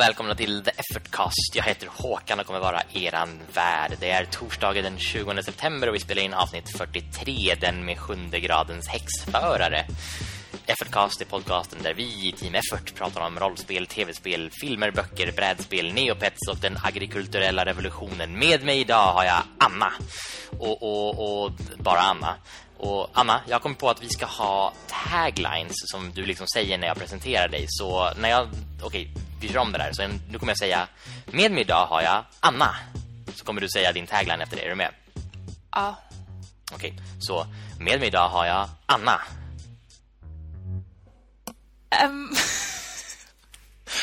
Och välkomna till The Effortcast. Jag heter Håkan och kommer vara eran värd. Det är torsdagen den 20 september och vi spelar in avsnitt 43, den med sjunde gradens häxförare. Effortcast är podcasten där vi i Team Effort pratar om rollspel, tv-spel, filmer, böcker, brädspel, neopets och den agrikulturella revolutionen. Med mig idag har jag Anna. Och, och, och bara Anna. Och Anna, jag kom på att vi ska ha taglines som du liksom säger när jag presenterar dig. Så när jag... Okej, vi kör om det där. Så nu kommer jag säga Med mig idag har jag Anna. Så kommer du säga din tagline efter det. Är du med? Ja. Okej, så med mig idag har jag Anna. Um,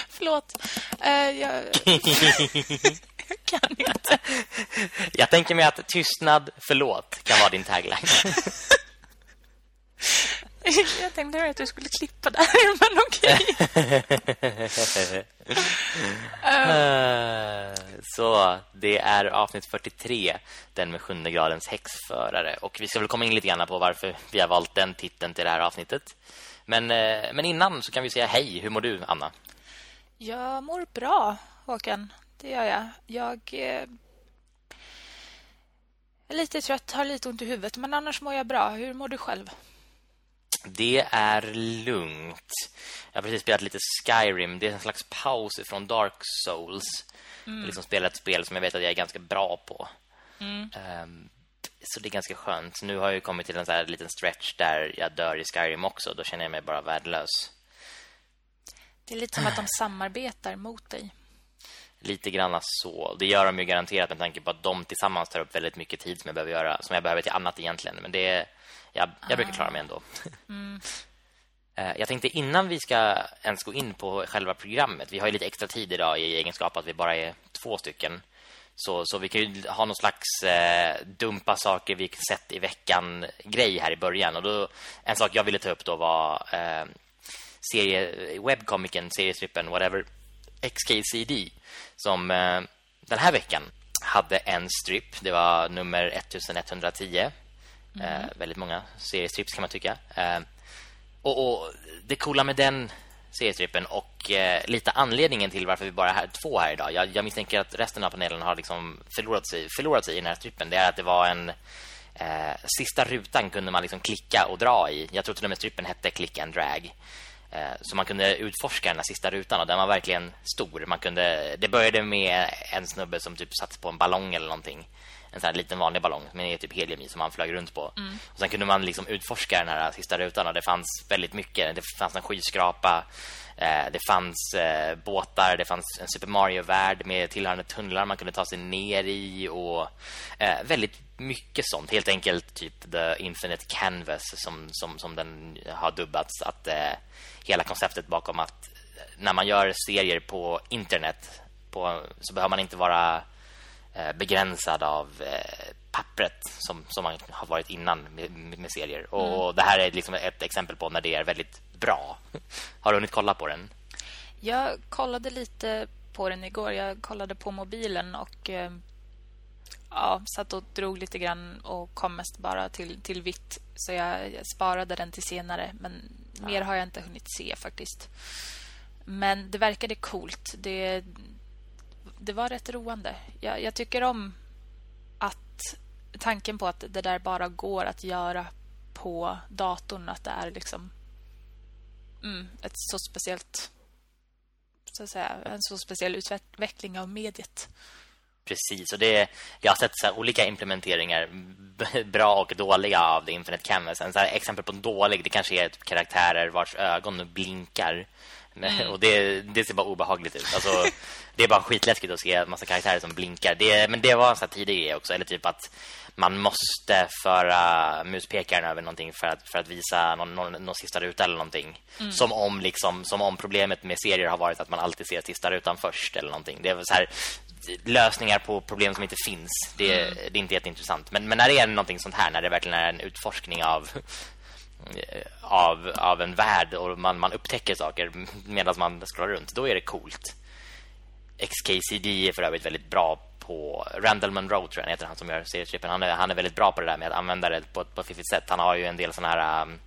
förlåt. Uh, jag... jag kan inte. Jag tänker mig att tystnad, förlåt, kan vara din tagline. jag tänkte att du skulle klippa där, men okej. Uh, så det är avsnitt 43, den med sjunde gradens häxförare. Och vi ska väl komma in lite grann på varför vi har valt den titeln till det här avsnittet. Men, uh, men innan så kan vi säga hej. Hur mår du, Anna? Jag mår bra, Håkan. Det gör jag. Jag eh, är lite trött, har lite ont i huvudet. Men annars mår jag bra. Hur mår du själv? Det är lugnt. Jag har precis spelat lite Skyrim. Det är en slags paus från Dark Souls. Mm. Jag liksom spelat ett spel som jag vet att jag är ganska bra på. Mm. Um, så det är ganska skönt. Nu har jag kommit till en här liten stretch där jag dör i Skyrim också. Då känner jag mig bara värdelös. Det är lite som att de samarbetar mot dig. Lite grann så. Det gör de ju garanterat med tanke på att de tillsammans tar upp väldigt mycket tid som jag behöver göra. Som jag behöver till annat egentligen. Men det jag, jag brukar klara mig ändå. Mm. Eh, jag tänkte innan vi ska ens gå in på själva programmet. Vi har ju lite extra tid idag i egenskap att vi bara är två stycken. Så, så vi kan ju ha någon slags eh, dumpa saker vi sett i veckan grej här i början. Och då, en sak jag ville ta upp då var eh, serie, webcomiken, seriestrippen, whatever, XKCD. Som eh, den här veckan hade en strip. Det var nummer 1110. Mm. Eh, väldigt många seriestrips kan man tycka. Eh, och, och, det coola med den seriestrippen och eh, lite anledningen till varför vi bara är två här idag. Jag, jag misstänker att resten av panelen har liksom förlorat sig, förlorat sig i den här strippen. Det är att det var en eh, sista rutan kunde man liksom klicka och dra i. Jag tror till och med strippen hette Click and Drag. Eh, så man kunde utforska den här sista rutan och den var verkligen stor. Man kunde, det började med en snubbe som typ satt på en ballong eller någonting en sån här liten vanlig ballong med typ helium i som man flög runt på. Mm. Och sen kunde man liksom utforska den här sista rutan och det fanns väldigt mycket. Det fanns en skyskrapa, eh, det fanns eh, båtar, det fanns en Super Mario-värld med tillhörande tunnlar man kunde ta sig ner i och väldigt mycket sånt. Helt enkelt typ The Infinite Canvas som, som, som den har dubbats. Att hela konceptet bakom att när man gör serier på internet på, så behöver man inte vara Eh, begränsad av eh, pappret som, som man har varit innan med, med serier. Och mm. det här är liksom ett exempel på när det är väldigt bra. Har du hunnit kolla på den? Jag kollade lite på den igår. Jag kollade på mobilen och eh, ja, satt och drog lite grann och kom mest bara till, till vitt. Så jag, jag sparade den till senare. Men mer har jag inte hunnit se faktiskt. Men det verkade coolt. Det, det var rätt roande. Jag, jag, tycker om att tanken på att det där bara går att göra på datorn. Att det är liksom mm, ett så speciellt så att säga, en så speciell utveckling av mediet. Precis, och det, jag har sett så olika implementeringar bra och dåliga av det Infinite Canvas. En så exempel på en dålig, det kanske är karaktärer vars ögon blinkar Mm. Och det, det ser bara obehagligt ut. Alltså, det är bara skitläskigt att se en massa karaktärer som blinkar. Det, men det var en sån tidig grej också. Eller typ att man måste föra muspekaren över någonting för att, för att visa någon, någon, någon sista ruta eller någonting. Mm. Som, om liksom, som om problemet med serier har varit att man alltid ser sista rutan först eller någonting. Det är så här lösningar på problem som inte finns. Det, mm. det är inte jätteintressant. Men, men när det är någonting sånt här, när det verkligen är en utforskning av av, av en värld och man, man upptäcker saker medan man scrollar runt, då är det coolt. XKCD är för övrigt väldigt bra på Randall Monroe tror jag heter han som gör seriestrippen. Han är, han är väldigt bra på det där med att använda det på, på ett fiffigt sätt. Han har ju en del såna här um,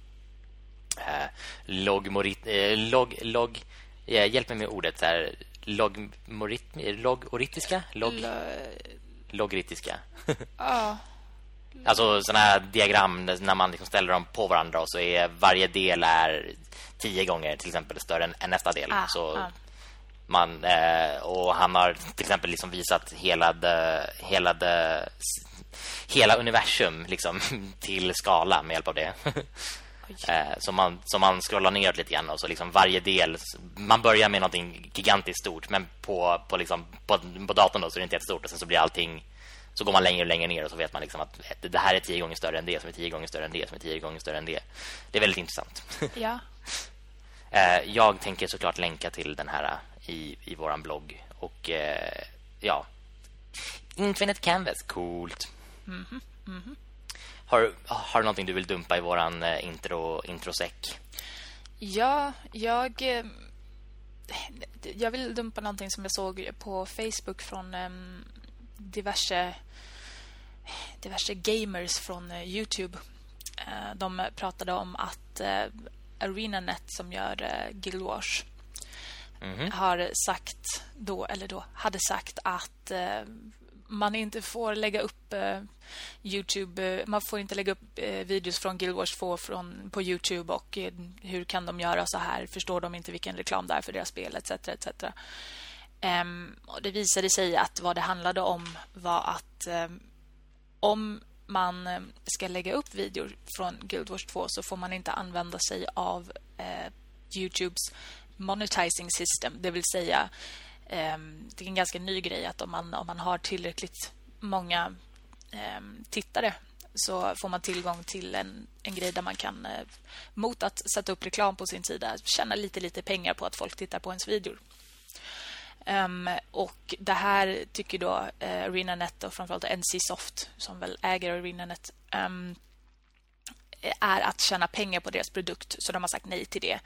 uh, log, morit, uh, log, log uh, hjälp mig med ordet så här, logmoritmi, logoritiska? Log, L- logoritiska. Ja, Alltså såna här diagram när man liksom ställer dem på varandra och så är varje del är tio gånger till exempel större än, än nästa del. Ah, så ah. Man eh, och han har till exempel liksom visat hela the, hela the, hela universum liksom till skala med hjälp av det. Eh, så man så man scrollar ner lite grann och så liksom varje del man börjar med någonting gigantiskt stort men på på liksom på, på datorn då så är det inte jättestort och sen så blir allting så går man längre och längre ner och så vet man liksom att det här är tio gånger större än det som är tio gånger större än det som är tio gånger större än det. Det är väldigt intressant. ja. Eh, jag tänker såklart länka till den här eh, i, i våran blogg. Och eh, ja, Infinite Canvas, coolt. Har, har du någonting du vill dumpa i våran eh, intro, introsäck? Ja, jag... eh, Jag vill dumpa någonting som jag såg på Facebook från em, diverse, diverse gamers från eh, Youtube. De pratade om att ArenaNet som gör Guild Wars Mm-hmm. har sagt då, eller då, hade sagt att eh, man inte får lägga upp eh, Youtube, eh, man får inte lägga upp eh, videos från Guild Wars 2 från, på Youtube och eh, hur kan de göra så här? Förstår de inte vilken reklam det är för deras spel etc. etc. Ehm, och det visade sig att vad det handlade om var att eh, om man eh, ska lägga upp videor från Guild Wars 2 så får man inte använda sig av eh, Youtubes monetizing system, det vill säga ehm, det är en ganska ny grej att om man, om man har tillräckligt många ehm, tittare så får man tillgång till en, en grej där man kan eh, mot att sätta upp reklam på sin sida tjäna lite lite pengar på att folk tittar på ens videor. Um, och det här tycker då eh, uh, ArenaNet och framförallt NCSoft som väl äger ArenaNet um, är att tjäna pengar på deras produkt så de har sagt nej till det.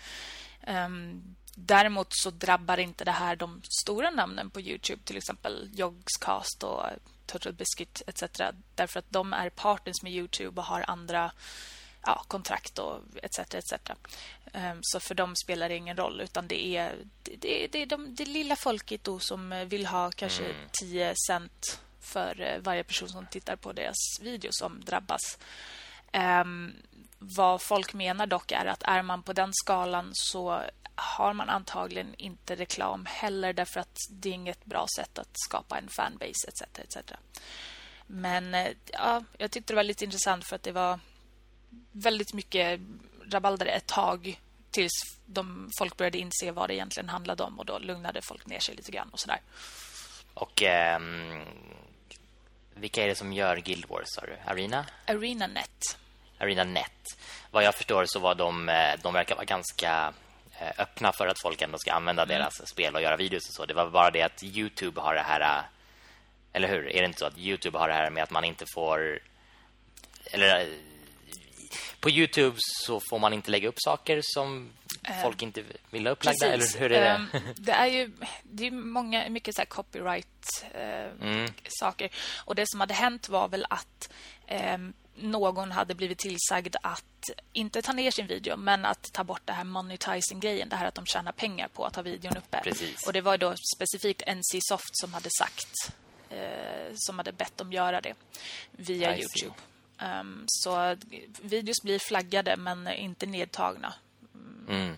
Um, däremot så drabbar inte det här de stora namnen på Youtube till exempel Yogscast och Total Biscuit etc. Därför att de är partners med Youtube och har andra ja, kontrakt och etc. etc. Um, så för dem spelar det ingen roll utan det är det, det, det är de, det lilla folket då som vill ha kanske Mm. 10 cent för eh, varje person som tittar på deras video som drabbas. Ehm, vad folk menar dock är att är man på den skalan så har man antagligen inte reklam heller därför att det är inget bra sätt att skapa en fanbase etc. etc. Men eh, ja, jag tyckte det var lite intressant för att det var väldigt mycket rabalder ett tag tills de, folk började inse vad det egentligen handlade om och då lugnade folk ner sig lite grann och sådär. Och ehm, vilka är det som gör Guild Wars, sa du? Arena? ArenaNet. Arena Net. Vad jag förstår så var de, eh, de verkar vara ganska eh, öppna för att folk ändå ska använda deras spel och göra videos och så. Det var bara det att Youtube har det här eh, eller hur? Är det inte så att Youtube har det här med att man inte får eller eh, på Youtube så får man inte lägga upp saker som folk inte vill ha upplagda eller hur är det? Ehm, det är ju det är många mycket så copyright eh, Mm. saker och det som hade hänt var väl att ehm, någon hade blivit tillsagd att inte ta ner sin video men att ta bort det här monetizing grejen det här att de tjänar pengar på att ha videon uppe. Precis. Och det var då specifikt NCSoft som hade sagt eh, som hade bett dem göra det via I. Youtube. Ehm, så videos blir flaggade men inte nedtagna. Mm.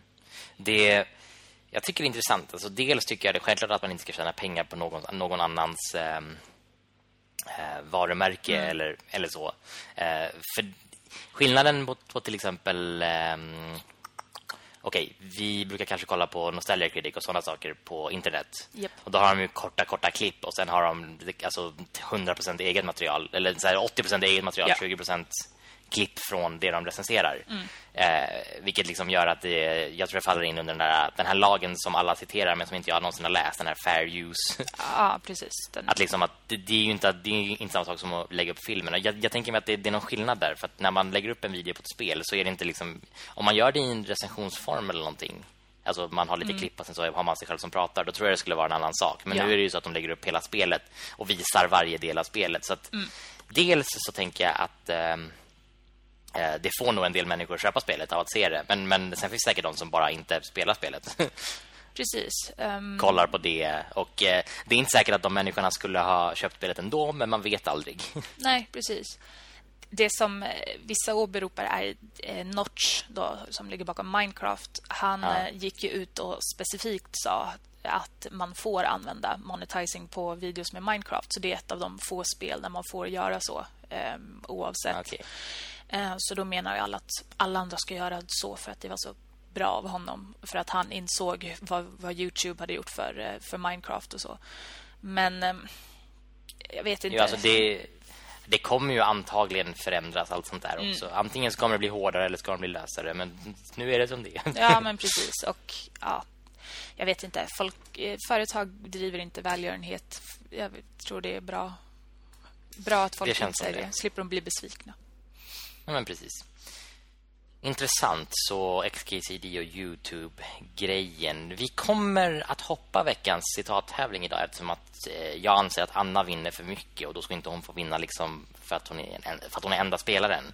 Det jag tycker det är intressant. Alltså, dels tycker jag det är självklart att man inte ska tjäna pengar på någon, någon annans ehm, eh, varumärke eller, eller så. Eh, för skillnaden på, på till exempel... ehm, Okej, vi brukar kanske kolla på Nostalgia Critic och sådana saker på internet. Japp. Och då har de ju korta, korta klipp och sen har de alltså 100% eget material. Eller så här 80% eget material, Ja. 20% klipp från det de recenserar. Eh, vilket liksom gör att det, jag tror det faller in under den, där, den här lagen som alla citerar men som inte jag någonsin har läst, den här fair use. Ja, precis. Den, Att liksom att det, det är ju inte det är inte samma sak som att lägga upp filmen. Jag, jag tänker mig att det, det är någon skillnad där för att när man lägger upp en video på ett spel så är det inte liksom om man gör det i en recensionsform eller någonting. Alltså man har lite klipp och sen så har man sig själv som pratar. Då tror jag det skulle vara en annan sak. Men Ja. nu är det ju så att de lägger upp hela spelet och visar varje del av spelet. Så att dels så tänker jag att eh, det får nog en del människor köpa spelet av att se det. Men, men sen finns det säkert de som bara inte spelar spelet. precis. Um... Kollar på det. Och eh, det är inte säkert att de människorna skulle ha köpt spelet ändå, men man vet aldrig. Nej, precis. Det som eh, vissa åberopar är eh, Notch då, som ligger bakom Minecraft. Han ja. Eh, gick ju ut och specifikt sa att man får använda monetizing på videos med Minecraft. Så det är ett av de få spel där man får göra så eh, oavsett. Okay. Eh, så då menar alla att alla andra ska göra så för att det var så bra av honom. För att han insåg vad, vad Youtube hade gjort för, eh, för Minecraft och så. Men eh, jag vet inte. Jo, alltså det, det kommer ju antagligen förändras allt sånt där mm. också. Antingen så kommer det bli hårdare eller ska det bli lösare. Men nu är det som det Ja, men precis. Och ja, jag vet inte. Folk, eh, företag driver inte välgörenhet. Jag tror det är bra, bra att folk det inte det. slipper de bli besvikna. Ja, men precis. Intressant så XKCD och Youtube-grejen. Vi kommer att hoppa veckans citattävling idag eftersom att eh, jag anser att Anna vinner för mycket och då ska inte hon få vinna liksom för att hon är en, för att hon är enda spelaren.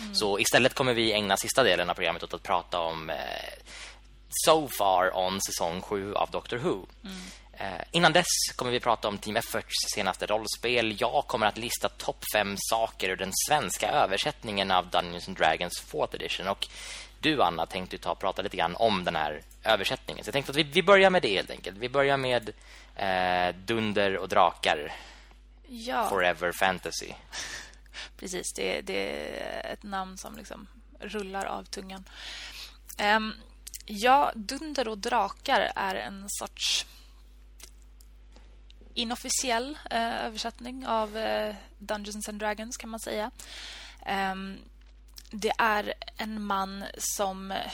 Mm. Så istället kommer vi ägna sista delen av programmet åt att prata om eh, so far on säsong 7 av Doctor Who. Mm. Eh, innan dess kommer vi prata om Team Efforts senaste rollspel. Jag kommer att lista topp fem saker ur den svenska översättningen av Dungeons and Dragons 4th edition. Och du, Anna, tänkte ta och prata lite grann om den här översättningen. Så jag tänkte att vi, vi börjar med det helt enkelt. Vi börjar med eh, Dunder och drakar. Ja. Forever Fantasy. Precis, det, det, är ett namn som liksom rullar av tungan. Um, ja, Dunder och drakar är en sorts inofficiell eh, översättning av eh, Dungeons and Dragons kan man säga. Um, det är en man som eh,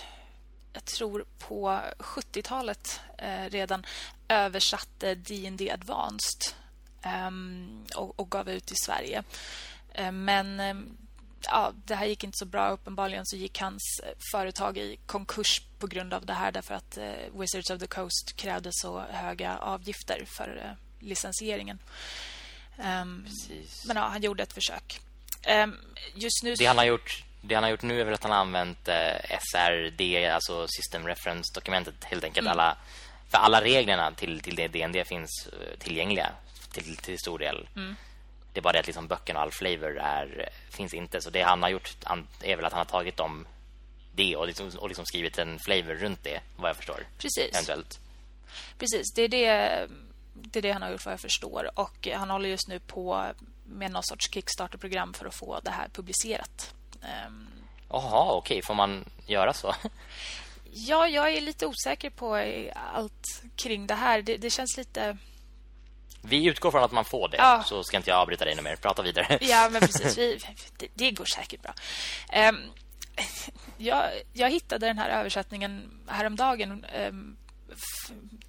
jag tror på 70-talet eh, redan översatte D&D Advanced um, och, och, gav ut i Sverige. Ehm, men ja, det här gick inte så bra. Uppenbarligen så gick hans eh, företag i konkurs på grund av det här därför att eh, Wizards of the Coast krävde så höga avgifter för eh, licensieringen. Um, men ja, han gjorde ett försök. Um, just nu... Det han har gjort det han har gjort nu är väl att han har använt eh, SRD, alltså System Reference-dokumentet helt enkelt. Mm. Alla, för alla reglerna till, till det DND finns uh, tillgängliga till, till stor del. Mm. Det är bara det att liksom böckerna och all flavor är, finns inte. Så det han har gjort är väl att han har tagit dem det och liksom, och liksom skrivit en flavor runt det, vad jag förstår. Precis. Eventuellt. Precis, det är det det är det han har gjort vad jag förstår. Och han håller just nu på med någon sorts Kickstarter-program för att få det här publicerat. Ehm, Jaha, okej. Okay. Får man göra så? Ja, jag är lite osäker på allt kring det här. Det, det känns lite... Vi utgår från att man får det, ja. så ska inte jag avbryta dig mer. Prata vidare. Ja, men precis. Vi, det, det, går säkert bra. Um, jag, jag, hittade den här översättningen häromdagen um,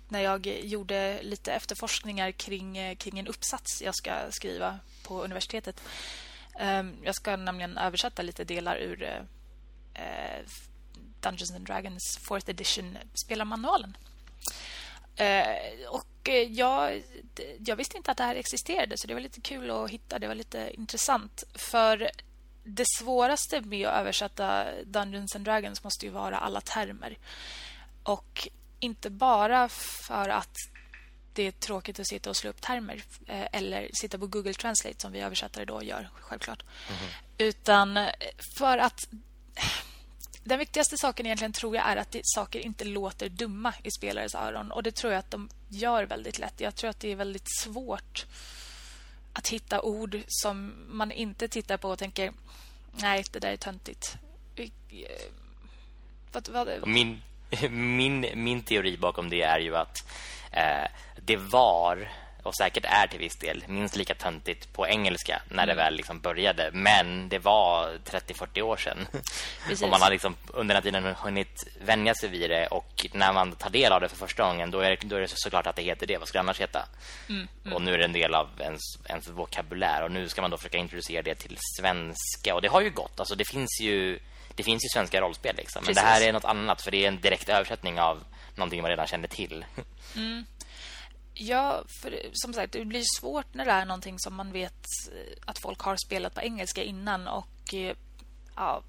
när jag gjorde lite efterforskningar kring, eh, kring en uppsats jag ska skriva på universitetet. Ehm, jag ska nämligen översätta lite delar ur eh, eh, Dungeons and Dragons 4th edition spelarmanualen. Och jag, jag visste inte att det här existerade så det var lite kul att hitta. Det var lite intressant. För det svåraste med att översätta Dungeons and Dragons måste ju vara alla termer. Och inte bara för att det är tråkigt att sitta och slå upp termer eh, eller sitta på Google Translate som vi översättare då gör, självklart. Mm. Utan eh, för att den viktigaste saken egentligen tror jag är att saker inte låter dumma i spelares öron. Och det tror jag att de gör väldigt lätt. Jag tror att det är väldigt svårt att hitta ord som man inte tittar på och tänker nej, det där är töntigt. Eh, vad, vad, Min min, min teori bakom det är ju att eh, det var och säkert är till viss del minst lika töntigt på engelska när mm. det väl liksom började. Men det var 30-40 år sedan. och man har liksom under den tiden hunnit vänja sig vid det. Och när man tar del av det för första gången då är det, då är det såklart att det heter det. Vad ska det annars heta? Mm. Mm. Och nu är det en del av ens, ens vokabulär. Och nu ska man då försöka introducera det till svenska. Och det har ju gått. Alltså det finns ju det finns ju svenska rollspel liksom. Men Precis. det här är något annat för det är en direkt översättning av någonting man redan kände till. Mm. Ja, för som sagt, det blir svårt när det är någonting som man vet eh, att folk har spelat på engelska innan och eh, ja,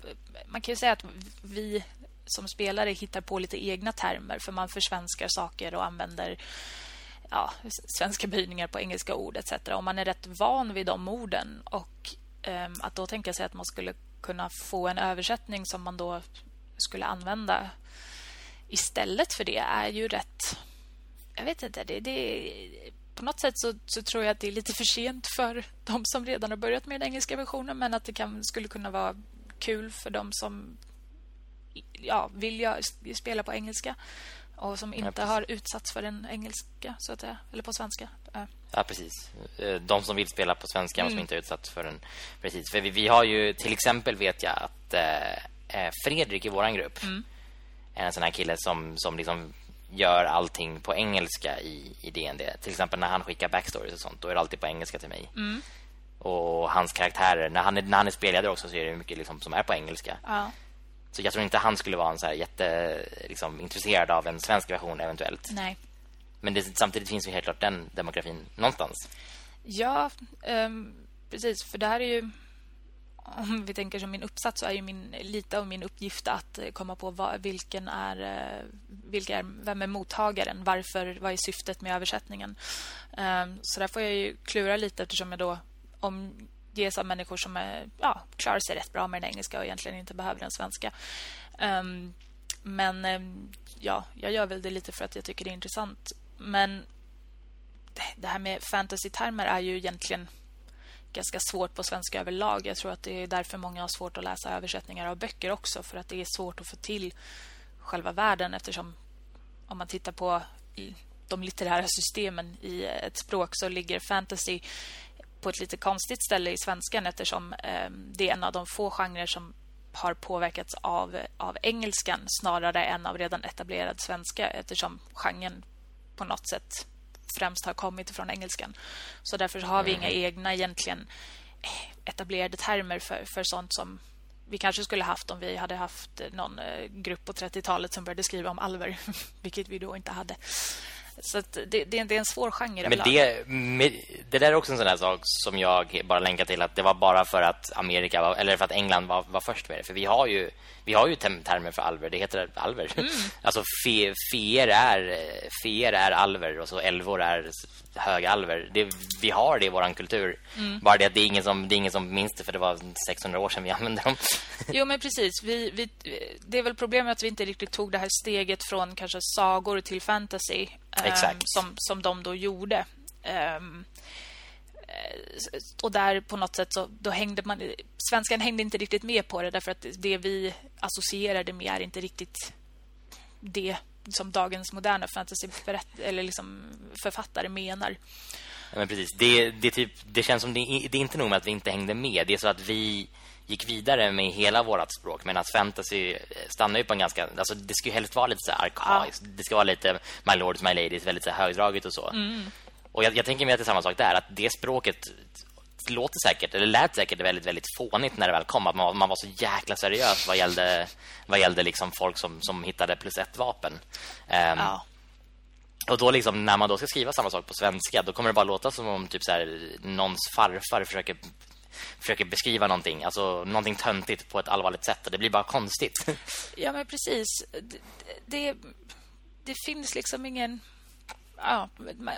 man kan ju säga att vi som spelare hittar på lite egna termer för man försvenskar saker och använder ja, svenska böjningar på engelska ord etc. Om man är rätt van vid de orden och eh, att då tänka sig att man skulle kunna få en översättning som man då skulle använda istället för det är ju rätt... Jag vet inte. Det, det, på något sätt så, så, tror jag att det är lite för sent för de som redan har börjat med den engelska versionen men att det kan, skulle kunna vara kul för de som ja, vill jag spela på engelska och som inte ja, har utsatts för den engelska så att säga, eller på svenska. Ja, precis. Eh, de som vill spela på svenska mm. som inte är utsatt för den precis. För vi, vi, har ju till exempel vet jag att eh, eh Fredrik i våran grupp mm. är en sån här kille som som liksom gör allting på engelska i i DND. Till exempel när han skickar backstories och sånt, då är det alltid på engelska till mig. Mm. Och hans karaktärer när han är när han är spelledare också så är det mycket liksom som är på engelska. Ja. Så jag tror inte han skulle vara en så här jätte liksom, intresserad av en svensk version eventuellt. Nej. Men det, samtidigt finns ju helt klart den demografin någonstans. Ja, um, precis. För det här är ju... Om vi tänker som min uppsats så är ju min, lite av min uppgift att komma på vad, vilken är, eh, vilka är, vem är mottagaren, varför, vad är syftet med översättningen. Um, så där får jag ju klura lite eftersom jag då om ges av människor som är, ja, klarar sig rätt bra med den engelska och egentligen inte behöver den svenska. Um, men um, ja, jag gör väl det lite för att jag tycker det är intressant. Men det här med fantasy-termer är ju egentligen ganska svårt på svenska överlag. Jag tror att det är därför många har svårt att läsa översättningar av böcker också. För att det är svårt att få till själva världen eftersom om man tittar på de litterära systemen i ett språk så ligger fantasy på ett lite konstigt ställe i svenskan eftersom eh, det är en av de få genrer som har påverkats av, av engelskan snarare än av redan etablerad svenska eftersom genren på något sätt främst har kommit från engelskan. Så därför har vi inga mm. egna egentligen eh, etablerade termer för, för sånt som vi kanske skulle haft om vi hade haft någon eh, grupp på 30-talet som började skriva om alver, vilket vi då inte hade. Så det, det, det, är en svår genre. Men det, med, det där är också en sån där sak som jag bara länkar till att det var bara för att Amerika var, eller för att England var, var först med det. För vi har ju vi har ju termer för alver. Det heter alver. Mm. Alltså fe, feer är feer är alver och så elvor är högalver. Det, vi har det i våran kultur. Mm. Bara det att det är ingen som det är ingen som minns det för det var 600 år sedan vi använde dem. Jo men precis. Vi, vi, det är väl problemet att vi inte riktigt tog det här steget från kanske sagor till fantasy Exakt. Um, som som de då gjorde. Um, och där på något sätt så då hängde man svenskan hängde inte riktigt med på det därför att det vi associerade med är inte riktigt det som dagens moderna fantasy eller liksom författare menar. Ja, men precis. Det, det, typ, det känns som det, det är inte nog med att vi inte hängde med. Det är så att vi gick vidare med hela vårt språk medan fantasy stannar ju på en ganska alltså det ska ju helst vara lite så arkaiskt. Ja. Det ska vara lite my lords my ladies väldigt så högdraget och så. Mm. Och jag, jag tänker mig att det är samma sak där att det språket låter säkert eller lät säkert väldigt väldigt fånigt när det väl kom att man, man var så jäkla seriös vad gällde vad gällde liksom folk som som hittade plus ett vapen. Um, ja. Och då liksom när man då ska skriva samma sak på svenska då kommer det bara låta som om typ så här någons farfar försöker försöker beskriva någonting, alltså någonting töntigt på ett allvarligt sätt och det blir bara konstigt. Ja men precis. Det, det, det finns liksom ingen ja,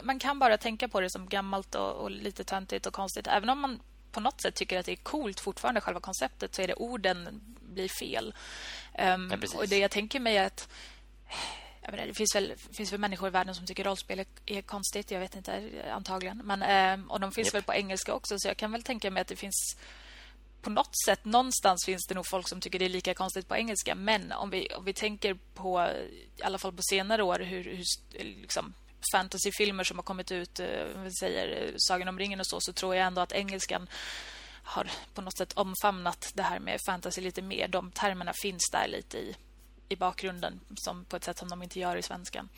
man kan bara tänka på det som gammalt och, och, lite töntigt och konstigt. Även om man på något sätt tycker att det är coolt fortfarande själva konceptet så är det orden blir fel. Um, ja, och det jag tänker mig är att menar, det finns väl, finns väl människor i världen som tycker rollspel är, är konstigt. Jag vet inte, antagligen. Men, um, och de finns yep. väl på engelska också. Så jag kan väl tänka mig att det finns på något sätt, någonstans finns det nog folk som tycker det är lika konstigt på engelska. Men om vi, om vi tänker på, i alla fall på senare år, hur, hur liksom, fantasyfilmer som har kommit ut, eh, vi säger eh, Sagan om ringen och så, så tror jag ändå att engelskan har på något sätt omfamnat det här med fantasy lite mer. De termerna finns där lite i, i bakgrunden som på ett sätt som de inte gör i svenskan.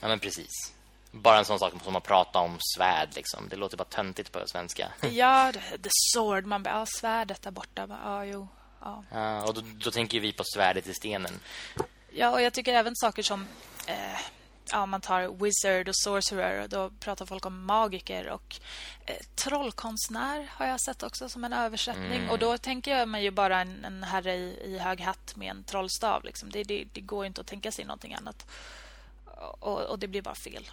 Ja, men precis. Bara en sån sak som att prata om svärd liksom. Det låter bara töntigt på svenska. ja, the sword. Man bara, ja, svärdet där borta. Ja, jo. Ja. ja och då, då tänker vi på svärdet i stenen. Ja, och jag tycker även saker som eh, ja, man tar wizard och sorcerer. Då pratar folk om magiker. Och eh, trollkonstnär har jag sett också som en översättning. Mm. Och då tänker jag mig ju bara en, en herre i, i, hög hatt med en trollstav. Liksom. Det, det, det, går inte att tänka sig någonting annat. Och, och det blir bara fel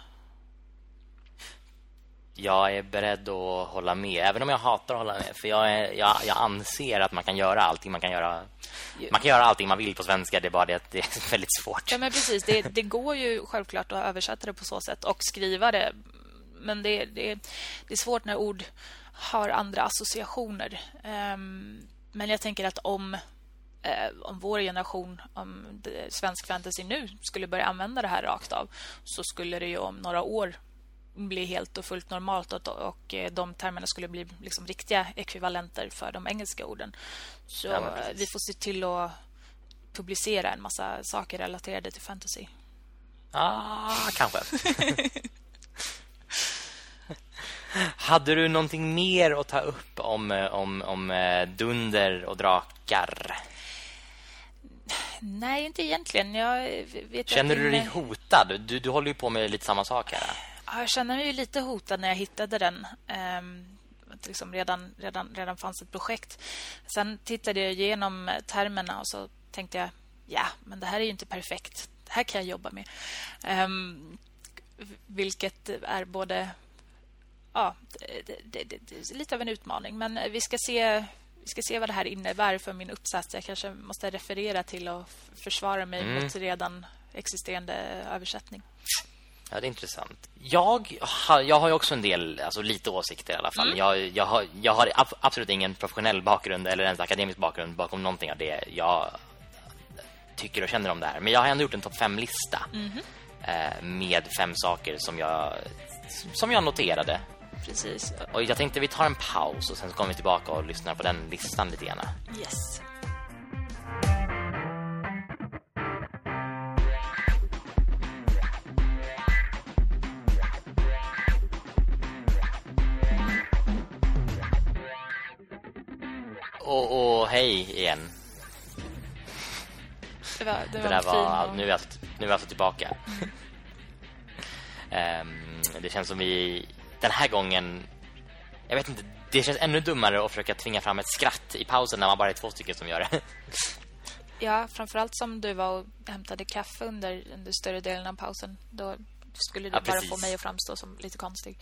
jag är beredd att hålla med Även om jag hatar att hålla med För jag, är, jag, jag anser att man kan göra allting Man kan göra. Man kan göra allting man vill på svenska Det är bara det att det är väldigt svårt. Ja men precis, det, det går ju självklart att översätta det på så sätt Och skriva det. Men det, det, det är svårt när ord har andra associationer. Um, Men jag tänker att om eh, om vår generation, om svensk fantasy nu skulle börja använda det här rakt av så skulle det ju om några år bli helt och fullt normalt och, och eh, de termerna skulle bli liksom riktiga ekvivalenter för de engelska orden. Så ja, vi får se till att publicera en massa saker relaterade till fantasy. Ah, kanske. Hade du någonting mer att ta upp om, eh, om, om eh, dunder och drakar? Nej, inte egentligen. Jag vet Känner du dig hotad? Du, du håller ju på med lite samma sak här jag känner mig lite hotad när jag hittade den. Um, liksom redan, redan, redan fanns ett projekt. Sen tittade jag igenom termerna och så tänkte jag, ja, men det här är ju inte perfekt. Det här kan jag jobba med. Um, vilket är både ja, det, det, det, lite av en utmaning. Men vi ska se vi ska se vad det här innebär för min uppsats. Jag kanske måste referera till och försvara mig mm. mot redan existerande översättning. Ja, det är intressant. Jag har, jag har ju också en del, alltså lite åsikter i alla fall. Mm. Jag, jag, har, jag har absolut ingen professionell bakgrund eller ens akademisk bakgrund bakom någonting av det jag tycker och känner om det här. Men jag har ändå gjort en topp fem lista mm. eh, med fem saker som jag, som jag noterade. Precis. Och jag tänkte vi tar en paus och sen kommer vi tillbaka och lyssnar på den listan lite grann. Yes. Och, och hej igen. Det, var, det, det där var, nu, är jag, nu är jag alltså tillbaka. um, det känns som vi den här gången jag vet inte, det känns ännu dummare att försöka tvinga fram ett skratt i pausen när man bara är två stycken som gör det. ja, framförallt som du var och hämtade kaffe under, under större delen av pausen. Då skulle du ja, bara få mig att framstå som lite konstig.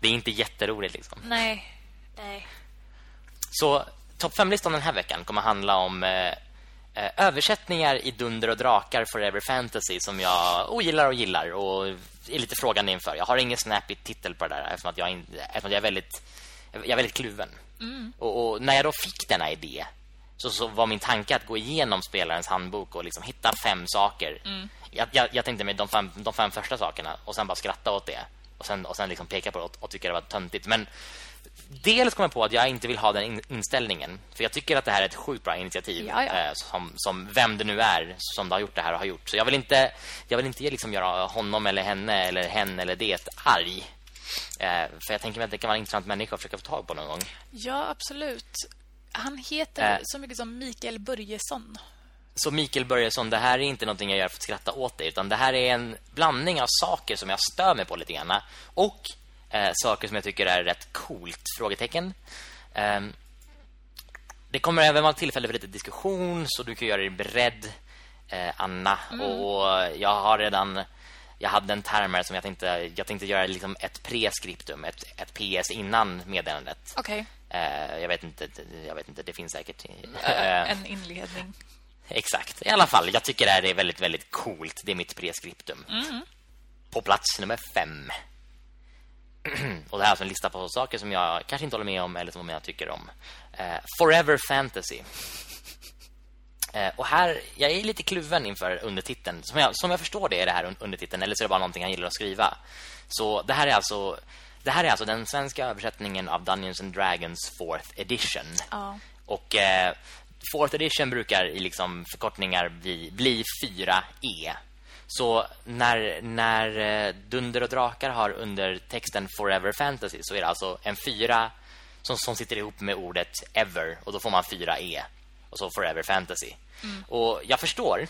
Det är inte jätteroligt liksom. Nej, nej. Så topp 5-listan den här veckan kommer handla om eh, eh, översättningar i Dunder och drakar Forever Fantasy som jag ogillar och gillar och är lite frågan inför. Jag har ingen snappy titel på det där eftersom att jag, in, eftersom att jag är väldigt jag är väldigt kluven. Mm. Och, och, när jag då fick denna idé så, så var min tanke att gå igenom spelarens handbok och liksom hitta fem saker. Mm. Jag, jag, jag, tänkte mig de fem, de fem första sakerna och sen bara skratta åt det. Och sen, och sen liksom peka på det och, och tycka det var töntigt. Men dels kommer jag på att jag inte vill ha den inställningen. För jag tycker att det här är ett sjukt bra initiativ. Ja, ja. Eh, som, som vem det nu är som har gjort det här och har gjort. Så jag vill inte, jag vill inte liksom göra honom eller henne eller hen eller det arg. Eh, för jag tänker mig att det kan vara en intressant människa att försöka få tag på någon gång. Ja, absolut. Han heter eh. så mycket som Mikael Börjesson. Så Mikael Börjesson, det här är inte någonting jag gör för att skratta åt dig utan det här är en blandning av saker som jag stör mig på lite grann och eh, saker som jag tycker är rätt coolt frågetecken. Eh, det kommer även vara tillfälle för lite diskussion så du kan göra dig beredd eh, Anna mm. och jag har redan jag hade en termer som jag tänkte jag tänkte göra liksom ett preskriptum, ett, ett PS innan meddelandet. Okej. Okay. Eh, jag vet inte jag vet inte det finns säkert eh, en inledning. Exakt. I alla fall, jag tycker det här är väldigt väldigt coolt. Det är mitt preskriptum. Mm. På plats nummer fem och det här är alltså en lista på saker som jag kanske inte håller med om eller som jag tycker om. Eh, Forever Fantasy. Eh, och här, jag är lite kluven inför undertiteln. Som jag, som jag förstår det är det här undertiteln, eller så är det bara någonting han gillar att skriva. Så det här är alltså det här är alltså den svenska översättningen av Dungeons and Dragons 4th edition. Ja. Och eh, 4th edition brukar i liksom förkortningar bli, bli 4E. Så när, när eh, Dunder och drakar har under texten Forever Fantasy så är det alltså en fyra som, som sitter ihop med ordet ever och då får man fyra e och så Forever Fantasy. Mm. Och jag förstår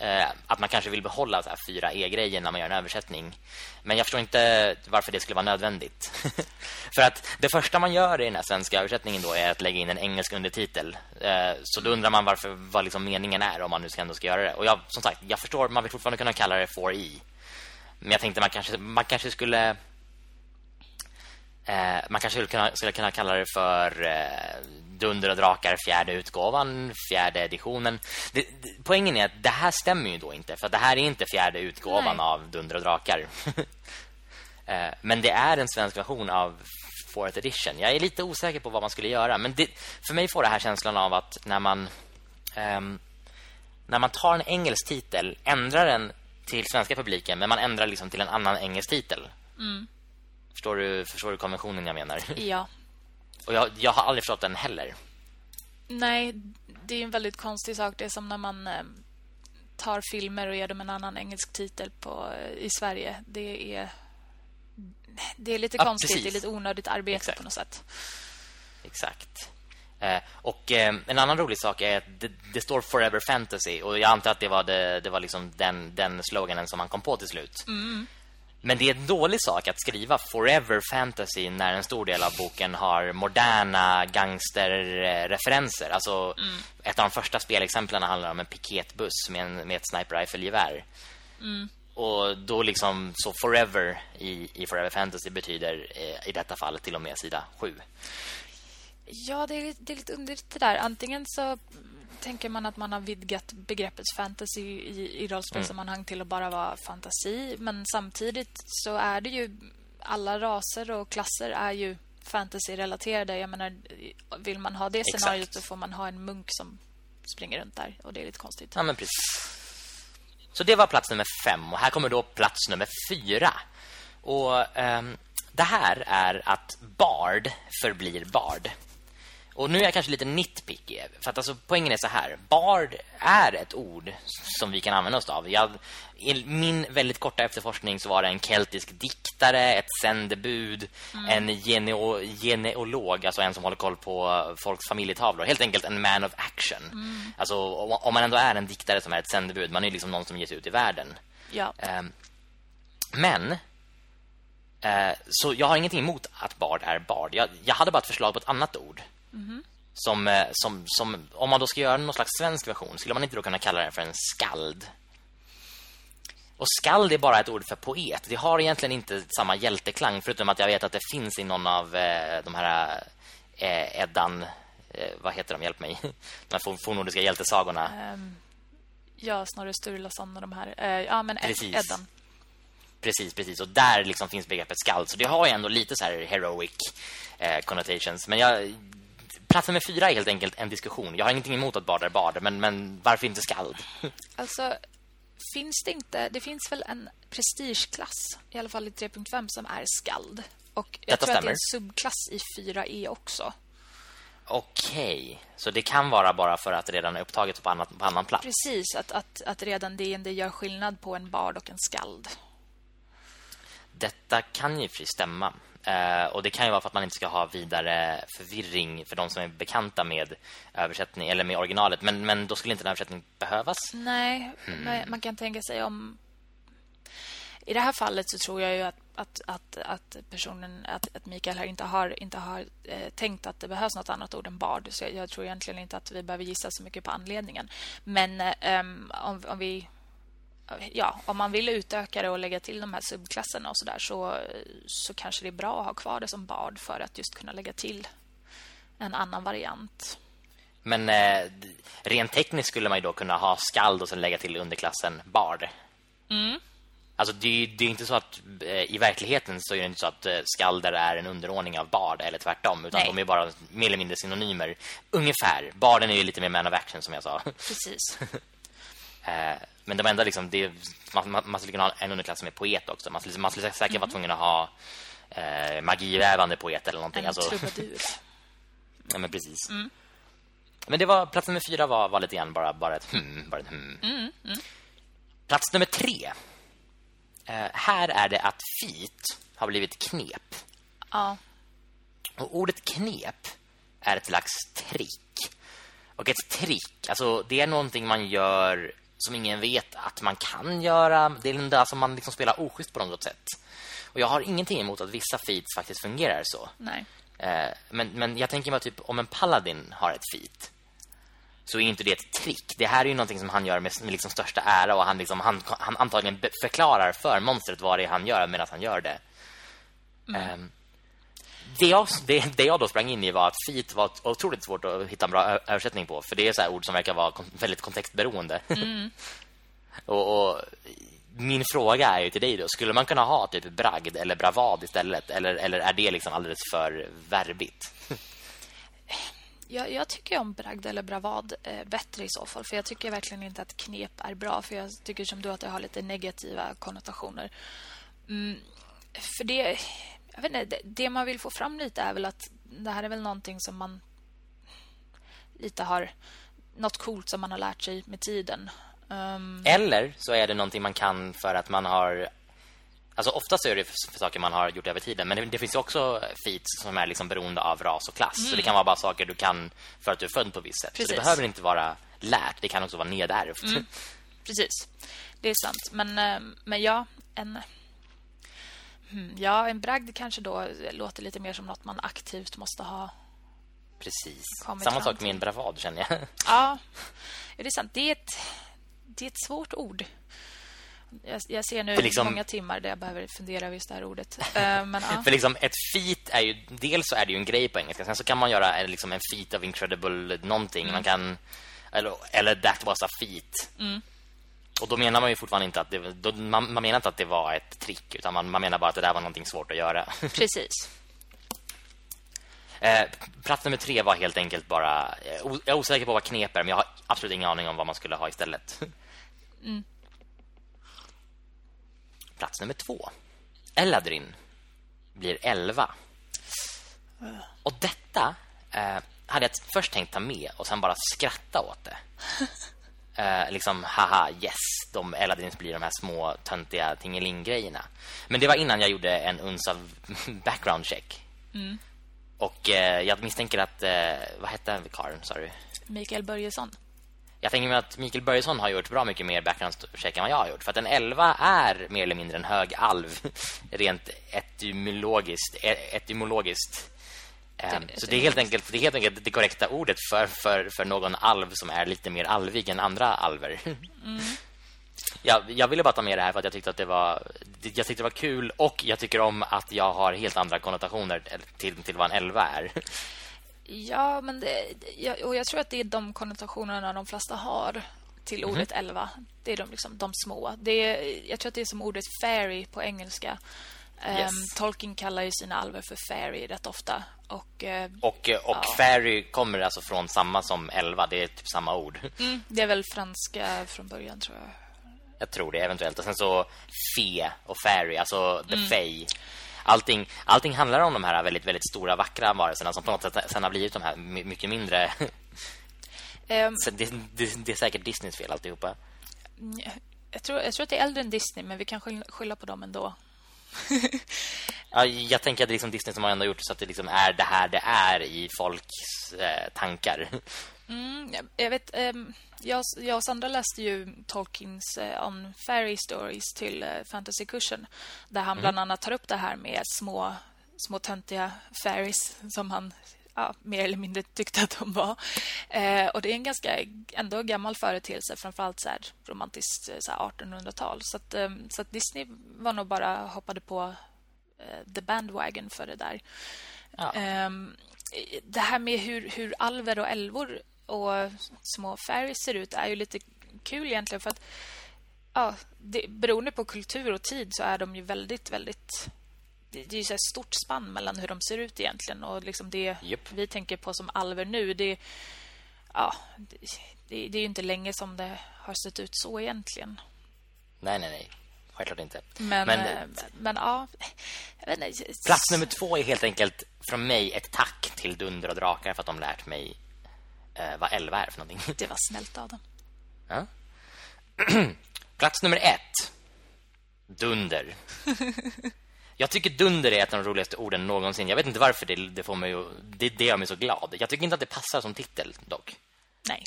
eh, att man kanske vill behålla så här fyra E-grejer när man gör en översättning. Men jag förstår inte varför det skulle vara nödvändigt. För att det första man gör i den här svenska översättningen då är att lägga in en engelsk undertitel. Eh, så då undrar man varför vad liksom meningen är om man nu ska ändå ska göra det. Och jag som sagt, jag förstår man vill fortfarande kunna kalla det 4e, Men jag tänkte man kanske man kanske skulle Eh, man kanske skulle kunna, skulle kunna kalla det för eh, Dunder och drakar fjärde utgåvan, fjärde editionen. Det, det, poängen är att det här stämmer ju då inte för det här är inte fjärde utgåvan Nej. av Dunder och drakar. eh, men det är en svensk version av fourth edition. Jag är lite osäker på vad man skulle göra, men det, för mig får det här känslan av att när man ehm, när man tar en engelsk titel, ändrar den till svenska publiken, men man ändrar liksom till en annan engelsk titel. Mm. Förstår du, förstår du konventionen jag menar? Ja. Och jag, jag har aldrig förstått den heller. Nej, det är en väldigt konstig sak. Det är som när man eh, tar filmer och ger dem en annan engelsk titel på, eh, i Sverige. Det är, det är lite ja, konstigt. Precis. Det är lite onödigt arbete Exakt. på något sätt. Exakt. Eh, och eh, en annan rolig sak är att det, det, står Forever Fantasy och jag antar att det var det, det var liksom den den sloganen som man kom på till slut. Mm. Men det är en dålig sak att skriva forever fantasy när en stor del av boken har moderna gangsterreferenser. Alltså mm. ett av de första spelexemplen handlar om en piketbuss med, en, med ett sniper rifle-gevär. Mm. Och då liksom så forever i, i forever fantasy betyder eh, i detta fall till och med sida 7. Ja, det är, det är lite underligt det där. Antingen så tänker man att man har vidgat begreppet fantasy i, i rollspelsammanhang mm. till att bara vara fantasi. Men samtidigt så är det ju... Alla raser och klasser är ju fantasy-relaterade. Jag menar, vill man ha det Exakt. scenariot så får man ha en munk som springer runt där. Och det är lite konstigt. Ja, men precis. Så det var plats nummer fem. Och här kommer då plats nummer fyra. Och um, det här är att Bard förblir Bard. Och nu är jag kanske lite nitpicky för att alltså poängen är så här. Bard är ett ord som vi kan använda oss av. Jag, I min väldigt korta efterforskning så var det en keltisk diktare, ett sändebud, mm. en geneo, genealog, alltså en som håller koll på folks familjetavlor. Helt enkelt en man of action. Mm. Alltså om man ändå är en diktare som är ett sändebud, man är liksom någon som ger sig ut i världen. Ja. Um, men uh, så jag har ingenting emot att bard är bard. Jag, jag hade bara ett förslag på ett annat ord. Mm. Som, eh, som, som, om man då ska göra någon slags svensk version skulle man inte då kunna kalla den för en skald. Och skald är bara ett ord för poet. Det har egentligen inte samma hjälteklang förutom att jag vet att det finns i någon av eh, de här eh, Eddan eh, vad heter de hjälp mig. De här fornnordiska hjältesagorna. Um, ja, Snorre Sturlason och de här. Uh, ja, men Precis. Eddan. Precis, precis. Och där liksom finns begreppet skald. Så det har ju ändå lite så här heroic eh, connotations. Men jag plats nummer fyra är helt enkelt en diskussion. Jag har ingenting emot att bard är bard, men, men varför inte skald? Alltså, finns det inte... Det finns väl en prestigeklass, i alla fall i 3.5, som är skald. Och jag Detta tror stämmer. att det är en subklass i 4E också. Okej, okay. så det kan vara bara för att det redan är upptaget på, annat, på annan plats? Precis, att, att, att redan D&D gör skillnad på en bard och en skald. Detta kan ju stämma. Uh, och det kan ju vara för att man inte ska ha vidare förvirring för de som är bekanta med översättning eller med originalet. Men, men då skulle inte en översättning behövas. Nej, hmm. man kan tänka sig om... I det här fallet så tror jag ju att, att, att, att personen, att, att Mikael här inte har, inte har eh, tänkt att det behövs något annat ord än bard. Så jag, jag, tror egentligen inte att vi behöver gissa så mycket på anledningen. Men eh, om, om vi ja, om man vill utöka det och lägga till de här subklasserna och så där så, så kanske det är bra att ha kvar det som bard för att just kunna lägga till en annan variant. Men eh, rent tekniskt skulle man ju då kunna ha skald och sen lägga till underklassen bard. Mm. Alltså det, det är inte så att eh, i verkligheten så är det inte så att eh, skalder är en underordning av bard eller tvärtom utan Nej. de är bara mer eller mindre synonymer. Ungefär. Barden är ju lite mer man of action som jag sa. Precis. eh, men de enda liksom det man, man, man skulle kunna ha en underklass som är poet också. Man skulle, man skulle säkert mm. vara tvungen att ha eh, magivävande poet eller någonting. En alltså. trubadur. ja, men precis. Mm. Men det var plats nummer fyra var, var lite grann bara, bara ett hmm. Bara ett hmm. Mm, mm. Plats nummer tre. Eh, här är det att fit har blivit knep. Ja. Och ordet knep är ett slags trick. Och ett trick, alltså det är någonting man gör som ingen vet att man kan göra. Det är där som man liksom spelar oschysst på något sätt. Och jag har ingenting emot att vissa feats faktiskt fungerar så. Nej. Eh, men, men jag tänker mig typ om en paladin har ett feat så är inte det ett trick. Det här är ju någonting som han gör med, med liksom största ära och han, liksom, han, han antagligen förklarar för monstret vad det är han gör medan han gör det. Mm. Um, det, jag, det, det jag då sprang in i var att feat var otroligt svårt att hitta en bra översättning på. För det är så ord som verkar vara väldigt kontextberoende. Mm. och, och, min fråga är ju till dig då. Skulle man kunna ha typ bragd eller bravad istället? Eller, eller är det liksom alldeles för verbigt? jag, jag, tycker om bragd eller bravad eh, bättre i så fall. För jag tycker verkligen inte att knep är bra. För jag tycker som du att det har lite negativa konnotationer. Mm, för det, jag vet inte, det, man vill få fram lite är väl att det här är väl någonting som man lite har... Något coolt som man har lärt sig med tiden. Um... Eller så är det någonting man kan för att man har Alltså oftast är det för saker man har gjort över tiden Men det, finns också feats som är liksom beroende av ras och klass mm. Så det kan vara bara saker du kan för att du är född på visst sätt Precis. Så det behöver inte vara lärt, det kan också vara nedärvt mm. Precis, det är sant Men, eh, men ja, en... Hmm, ja, en bragd kanske då låter lite mer som något man aktivt måste ha Precis. Samma sak med en bravad känner jag. Ja, det är sant. Det är ett, det är ett svårt ord. Jag, jag ser nu liksom, många timmar där jag behöver fundera över just det här ordet. Uh, men, ja. För liksom ett feat är ju dels så är det ju en grej på engelska. Sen så kan man göra liksom en feat of incredible någonting. Mm. Man kan eller, eller that was a feat. Mm. Och då menar man ju fortfarande inte att det, då, man, man, menar inte att det var ett trick utan man, man menar bara att det där var någonting svårt att göra. Precis. Eh, plats nummer tre var helt enkelt bara... Eh, jag är osäker på vad knep är, men jag har absolut ingen aning om vad man skulle ha istället. Mm. Plats nummer två. Eladrin blir elva. Och detta eh, hade jag först tänkt ta med och sen bara skratta åt det. Eh, liksom, haha, yes, de Eladrins blir de här små töntiga tingeling-grejerna. Men det var innan jag gjorde en uns av background check. Mm. Och eh, jag misstänker att, eh, vad hette Karn, sa du? Mikael Börjesson. Jag tänker mig att Mikael Börjesson har gjort bra mycket mer background-check än vad jag har gjort. För att en 11 är mer eller mindre en hög alv rent etymologiskt. E, etymologiskt. Um, så det är helt enkelt det, är helt enkelt det korrekta ordet för, för, för någon alv som är lite mer alvig än andra alver. Mm. Jag, jag ville bara ta med det här för att jag tyckte att det var jag tyckte det var kul och jag tycker om att jag har helt andra konnotationer till, till vad en elva är. Ja, men det, jag, och jag tror att det är de konnotationerna de flesta har till mm. ordet elva. Det är de, liksom, de små. Det är, jag tror att det är som ordet fairy på engelska. Ehm, yes. Um, Tolkien kallar ju sina alver för fairy rätt ofta. Och, uh, och, och ja. fairy kommer alltså från samma som elva. Det är typ samma ord. Mm, det är väl franska från början, tror jag. Jag tror det, eventuellt. Och sen så fe och fairy, alltså the mm. fae allting, allting handlar om de här väldigt, väldigt stora, vackra varelserna som på något sätt sen har blivit de här mycket mindre... Um, det, det, det, är säkert Disneys fel alltihopa. Jag tror, jag tror att det är äldre än Disney, men vi kan skylla på dem ändå. ja, jag tänker att det är liksom Disney som har ändå gjort så att det liksom är det här det är i folks eh, tankar. Mm, jag vet... Um jag, jag och Sandra läste ju Tolkiens eh, On Fairy Stories till eh, Fantasy Cushion där han mm. bland annat tar upp det här med små små töntiga fairies som han ja, mer eller mindre tyckte att de var. Eh, och det är en ganska ändå gammal företeelse, framförallt så här romantiskt så 1800-tal. Så, att, eh, så att Disney var nog bara hoppade på eh, the bandwagon för det där. Ja. Ehm, det här med hur, hur alver och älvor och små fairies ser ut är ju lite kul egentligen för att ja, det, beroende på kultur och tid så är de ju väldigt, väldigt... Det, är ju ett stort spann mellan hur de ser ut egentligen. Och liksom det yep. vi tänker på som alver nu, det, ja, det, det, är ju inte länge som det har sett ut så egentligen. Nej, nej, nej. Självklart inte. Men, men, äh, men ja... Inte, plats nummer två är helt enkelt från mig ett tack till Dunder och Drakar för att de lärt mig eh, vad 11 är för någonting. Det var snällt av dem. Ja. Plats nummer ett. Dunder. Jag tycker dunder är ett av de roligaste orden någonsin. Jag vet inte varför det, det får mig det, det gör mig så glad. Jag tycker inte att det passar som titel dock. Nej.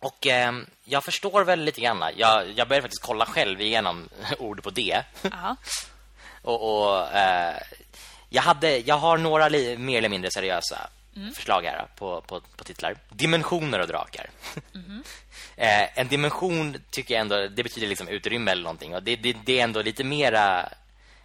Och eh, jag förstår väl lite grann. Jag, jag började faktiskt kolla själv igenom ord på det. Ja. och, och eh, jag, hade, jag har några mer eller mindre seriösa mm. förslag här på, på, på, titlar. Dimensioner och drakar. Mm. eh, en dimension tycker jag ändå, det betyder liksom utrymme eller någonting. Och det, det, det är ändå lite mera...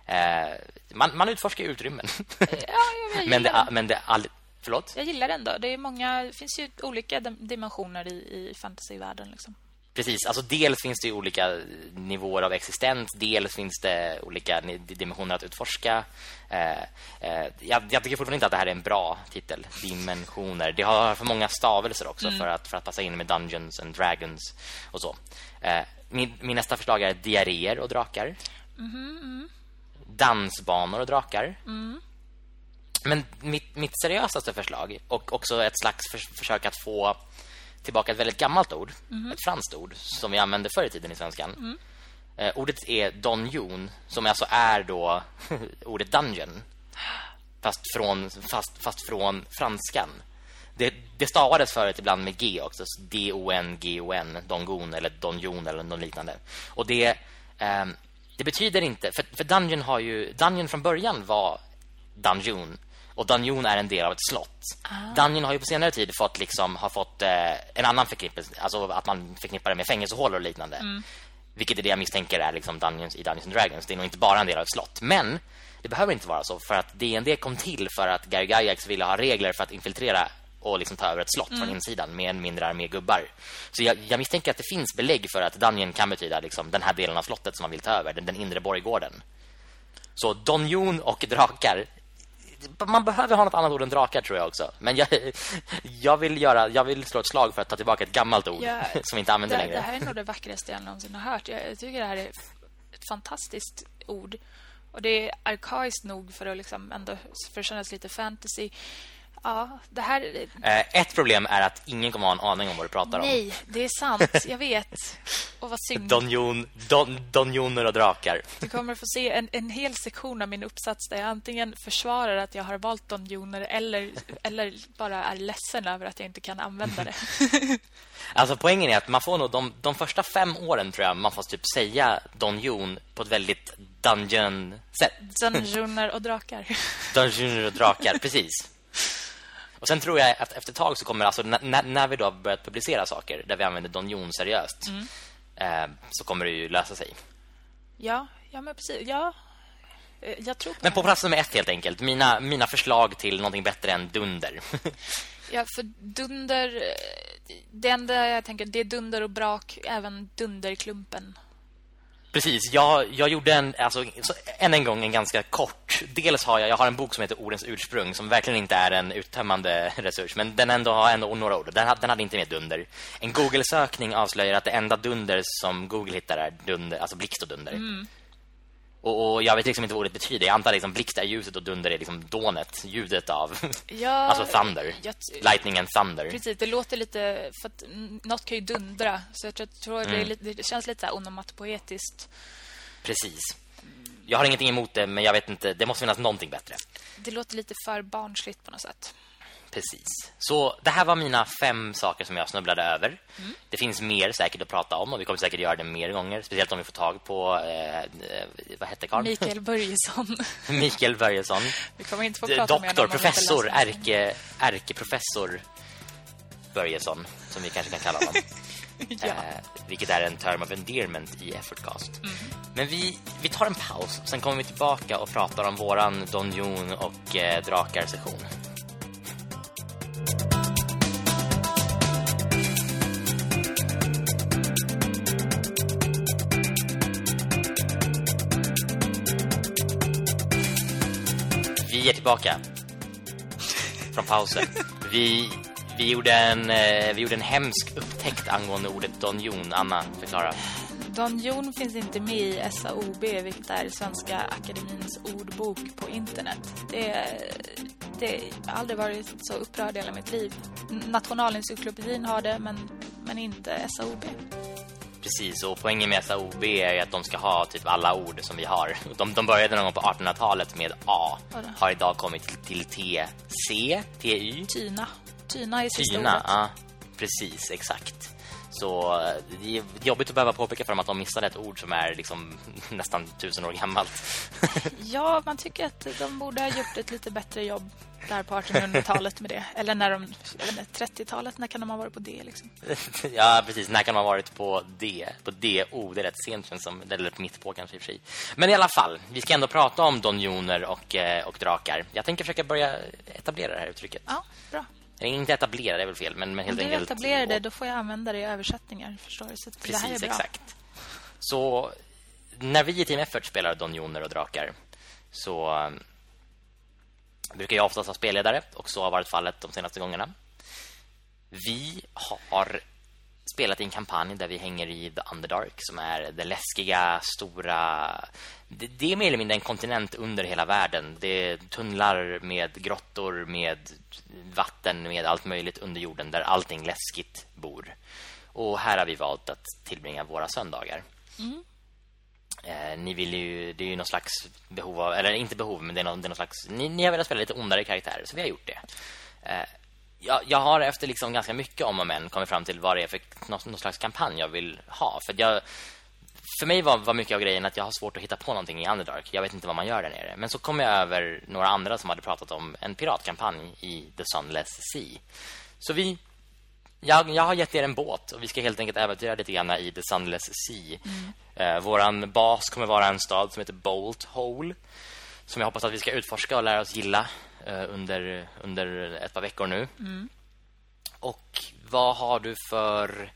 Eh, man, man utforskar utrymmen. ja, jag men det, men det all, Förlåt? Jag gillar den då. Det är många det finns ju olika dimensioner i, i fantasyvärlden liksom. Precis, alltså dels finns det olika nivåer av existens, dels finns det olika dimensioner att utforska. Eh, eh, jag, jag tycker fortfarande inte att det här är en bra titel, dimensioner. Det har för många stavelser också mm. för, att, för att passa in med Dungeons and Dragons och så. Eh, min, min, nästa förslag är diarréer och drakar. Mm, mm. Dansbanor och drakar. Mm. Men mitt, mitt seriösaste förslag och också ett slags för, försök att få tillbaka ett väldigt gammalt ord, mm. ett franskt ord som vi använde förr i tiden i svenskan. Mm. Eh, ordet är donjon som alltså är då ordet dungeon fast från fast, fast från franskan. Det, det stavades förut ibland med G också, D-O-N-G-O-N, dongon eller donjon eller något liknande. Och det eh, det betyder inte för, för dungeon har ju dungeon från början var dungeon och Dungeon är en del av ett slott. Ah. Dungeon har ju på senare tid fått liksom har fått eh, en annan förknippelse, alltså att man förknippar det med fängelsehålor och liknande. Mm. Vilket är det jag misstänker är liksom Dungeons i Dungeons and Dragons. Det är nog inte bara en del av ett slott, men det behöver inte vara så för att D&D kom till för att Gary Gygax ville ha regler för att infiltrera och liksom ta över ett slott mm. från insidan med en mindre armé gubbar. Så jag, jag, misstänker att det finns belägg för att Dungeon kan betyda liksom den här delen av slottet som man vill ta över, den, den inre borggården. Så Donjon och drakar man behöver ha något annat ord än drakar tror jag också. Men jag, jag, vill göra, jag vill slå ett slag för att ta tillbaka ett gammalt ord ja, som vi inte använder det, längre. Det här är nog det vackraste jag någonsin har hört. Jag, jag tycker det här är ett fantastiskt ord. Och det är arkaiskt nog för att liksom ändå för att kännas lite fantasy. Ja, det här... Eh, ett problem är att ingen kommer ha en aning om vad du pratar Nej, om. Nej, det är sant. Jag vet. Och vad synd. Donjon, don, donjoner och drakar. Du kommer att få se en, en hel sektion av min uppsats där jag antingen försvarar att jag har valt donjoner eller, eller bara är ledsen över att jag inte kan använda det. Alltså poängen är att man får nog de, de första fem åren tror jag man får typ säga donjon på ett väldigt dungeon-sätt. Dungeoner och drakar. Dungeoner och drakar, precis. Och sen tror jag att efter ett tag så kommer alltså när, när vi då börjat publicera saker där vi använder Don Jon seriöst mm. eh, så kommer det ju lösa sig. Ja, ja men precis. Ja. Eh, jag tror på Men på plats nummer ett helt enkelt. Mina, mina förslag till någonting bättre än dunder. ja, för dunder... Eh, det enda jag tänker, det är dunder och brak. Även dunderklumpen. Precis, jag, jag gjorde en, alltså, än en gång en ganska kort. Dels har jag, jag har en bok som heter Ordens ursprung som verkligen inte är en uttömmande resurs. Men den ändå har ändå några ord. Den, den hade inte med dunder. En Google-sökning avslöjar att det enda dunder som Google hittar är dunder, alltså blixt och dunder. Mm. Och, och, jag vet liksom inte vad ordet betyder. Jag antar liksom blixt är ljuset och dunder är liksom dånet, ljudet av ja, alltså thunder. Jag, Lightning and thunder. Precis, det låter lite för att något kan ju dundra så jag tror mm. det, det, känns lite så här onomatopoetiskt. Precis. Jag har ingenting emot det men jag vet inte, det måste finnas någonting bättre. Det låter lite för barnsligt på något sätt. Precis. Så det här var mina fem saker som jag snubblade över. Mm. Det finns mer säkert att prata om och vi kommer säkert göra det mer gånger. Speciellt om vi får tag på, eh, vad hette Karl? Mikael Börjesson. Mikael Börjesson. Vi kommer inte få prata Doktor, professor, ärke, ärkeprofessor Börjesson, som vi kanske kan kalla honom. ja. eh, vilket är en term of endearment i Effortcast. Mm. Men vi, vi tar en paus, sen kommer vi tillbaka och pratar om våran Donjon och eh, drakar-session. Vi är tillbaka från pausen. Vi, vi, gjorde en, eh, vi gjorde en hemsk upptäckt angående ordet donjon. Anna, förklara. Donjon finns inte med i SAOB, vilket är Svenska Akademins ordbok på internet. Det, det har aldrig varit så upprörd i hela mitt liv. Nationalencyklopedin har det, men, men inte SAOB. Precis, och poängen med SAOB är att de ska ha typ alla ord som vi har. De, de började någon gång på 1800-talet med A. Har idag kommit till T, C, TY. Tyna. Tyna är sista Tyna, ordet. ja. Precis, exakt. Så eh, det är jobbigt att behöva påpeka för dem att de missade ett ord som är liksom nästan tusen år gammalt. ja, man tycker att de borde ha gjort ett lite bättre jobb där på 1800-talet med det. Eller när de, 30-talet, när kan de ha varit på det liksom? ja, precis. När kan de ha varit på det? På DO, det är rätt sent känns som, eller mitt på kanske i och för sig. Men i alla fall, vi ska ändå prata om donjoner och, eh, och drakar. Jag tänker försöka börja etablera det här uttrycket. Ja, bra. Eller inte etablera, det är väl fel, men, men helt Om du enkelt... etablerar det, då får jag använda det i översättningar, förstår du? Så Precis, det här är bra. exakt. Så när vi i Team Effort spelar donjoner och drakar så um, brukar jag oftast ha spelledare och så har varit fallet de senaste gångerna. Vi har spelat i en kampanj där vi hänger i The Underdark som är det läskiga, stora... Det, det, är mer eller mindre en kontinent under hela världen. Det är tunnlar med grottor, med vatten, med allt möjligt under jorden där allting läskigt bor. Och här har vi valt att tillbringa våra söndagar. Mm. Eh, ni vill ju, det är ju någon slags behov av, eller inte behov, men det är någon, det är någon slags... Ni, ni har velat spela lite ondare karaktärer, så vi har gjort det. Eh, jag, jag, har efter liksom ganska mycket om och men kommit fram till vad det är för någon, någon slags kampanj jag vill ha. För jag, för mig var, var mycket av grejen att jag har svårt att hitta på någonting i Underdark. Jag vet inte vad man gör där nere. Men så kom jag över några andra som hade pratat om en piratkampanj i The Sunless Sea. Så vi jag, jag har gett er en båt och vi ska helt enkelt äventyra lite grann i The Sunless Sea. Mm. Eh, våran bas kommer vara en stad som heter Bolt Hole som jag hoppas att vi ska utforska och lära oss gilla eh, under, under ett par veckor nu. Mm. Och vad har du för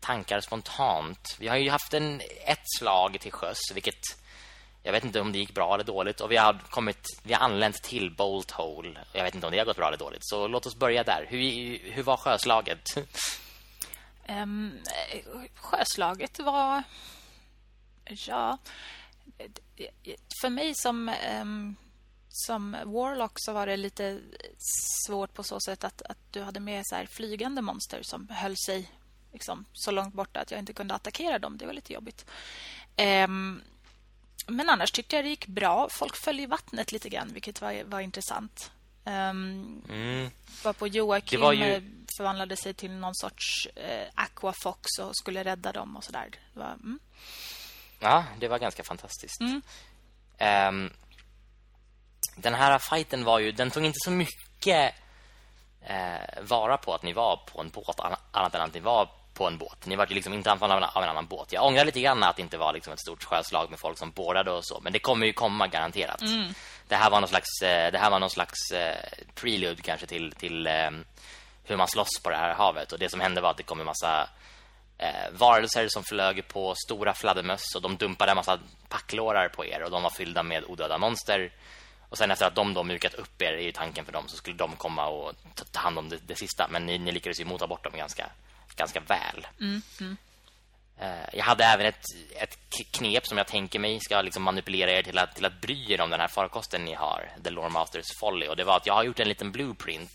tankar spontant? Vi har ju haft en, ett slag till sjöss, vilket jag vet inte om det gick bra eller dåligt och vi har kommit vi har anlänt till Bolt Hole. Jag vet inte om det har gått bra eller dåligt. Så låt oss börja där. Hur hur var sjöslaget? Um, sjöslaget var ja för mig som um, som Warlock så var det lite svårt på så sätt att, att du hade med så flygande monster som höll sig liksom, så långt borta att jag inte kunde attackera dem. Det var lite jobbigt. Um, men annars tyckte jag det gick bra. Folk föll i vattnet lite grann, vilket var, var intressant. Um, mm. var på Joakim var ju... förvandlade sig till någon sorts eh, aquafox och skulle rädda dem och sådär. Mm. Ja, det var ganska fantastiskt. Mm. Um, den här fighten var ju den tog inte så mycket eh, vara på att ni var på en båt annat än att ni var på en båt. Ni var ju liksom inte anfallna av en annan båt. Jag ångrar lite grann att det inte var liksom ett stort sjöslag med folk som bådade och så, men det kommer ju komma garanterat. Mm. Det här var någon slags eh, det här var någon slags eh, prelude kanske till till eh, hur man slåss på det här havet och det som hände var att det kom en massa eh, varelser som flög på stora fladdermöss och de dumpade en massa packlårar på er och de var fyllda med odöda monster. Och sen efter att de då mjukat upp er i tanken för dem så skulle de komma och ta hand om det, det sista. Men ni, ni lyckades ju mota bort dem ganska ganska väl. Mm, mm. Uh, jag hade även ett, ett knep som jag tänker mig ska liksom manipulera er till att, till att bry er om den här farkosten ni har, The Lore Masters Folly. Och det var att jag har gjort en liten blueprint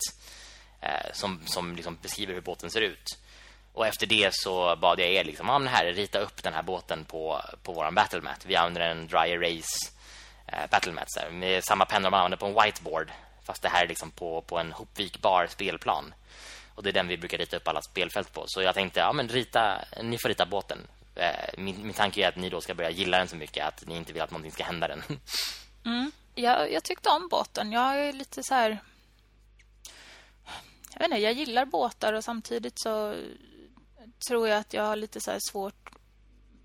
uh, som, som liksom beskriver hur båten ser ut. Och efter det så bad jag er liksom, ah, här, rita upp den här båten på, på vår battlemat. Vi använder en dry erase eh, battlemat så här, med samma pennor man använder på en whiteboard. Fast det här är liksom på, på en hopvikbar spelplan. Och det är den vi brukar rita upp alla spelfält på. Så jag tänkte, ja men rita, ni får rita båten. Eh, min, min tanke är att ni då ska börja gilla den så mycket att ni inte vill att någonting ska hända den. Mm. Jag, jag tyckte om båten. Jag är lite så här... Jag vet inte, jag gillar båtar och samtidigt så tror jag att jag har lite så svårt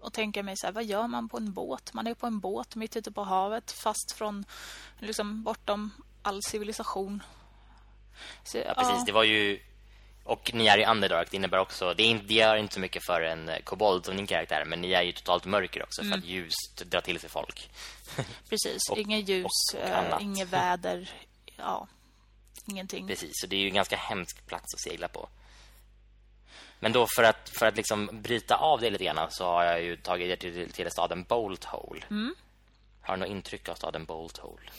att tänka mig så här, vad gör man på en båt? Man är på en båt mitt ute på havet fast från liksom bortom all civilisation. Så, ja, precis. Ja. Det var ju och ni är i Underdark, det innebär också Det, är, det gör inte så mycket för en eh, kobold som din karaktär Men ni är ju totalt mörker också mm. För att ljus drar till sig folk Precis, och, inget ljus, äh, inget väder Ja, ingenting Precis, så det är ju en ganska hemsk plats att segla på Men då för att, för att liksom bryta av det lite grann Så har jag ju tagit er till, till staden Bolt Hole mm. Har du något intryck av staden Bolt Hole?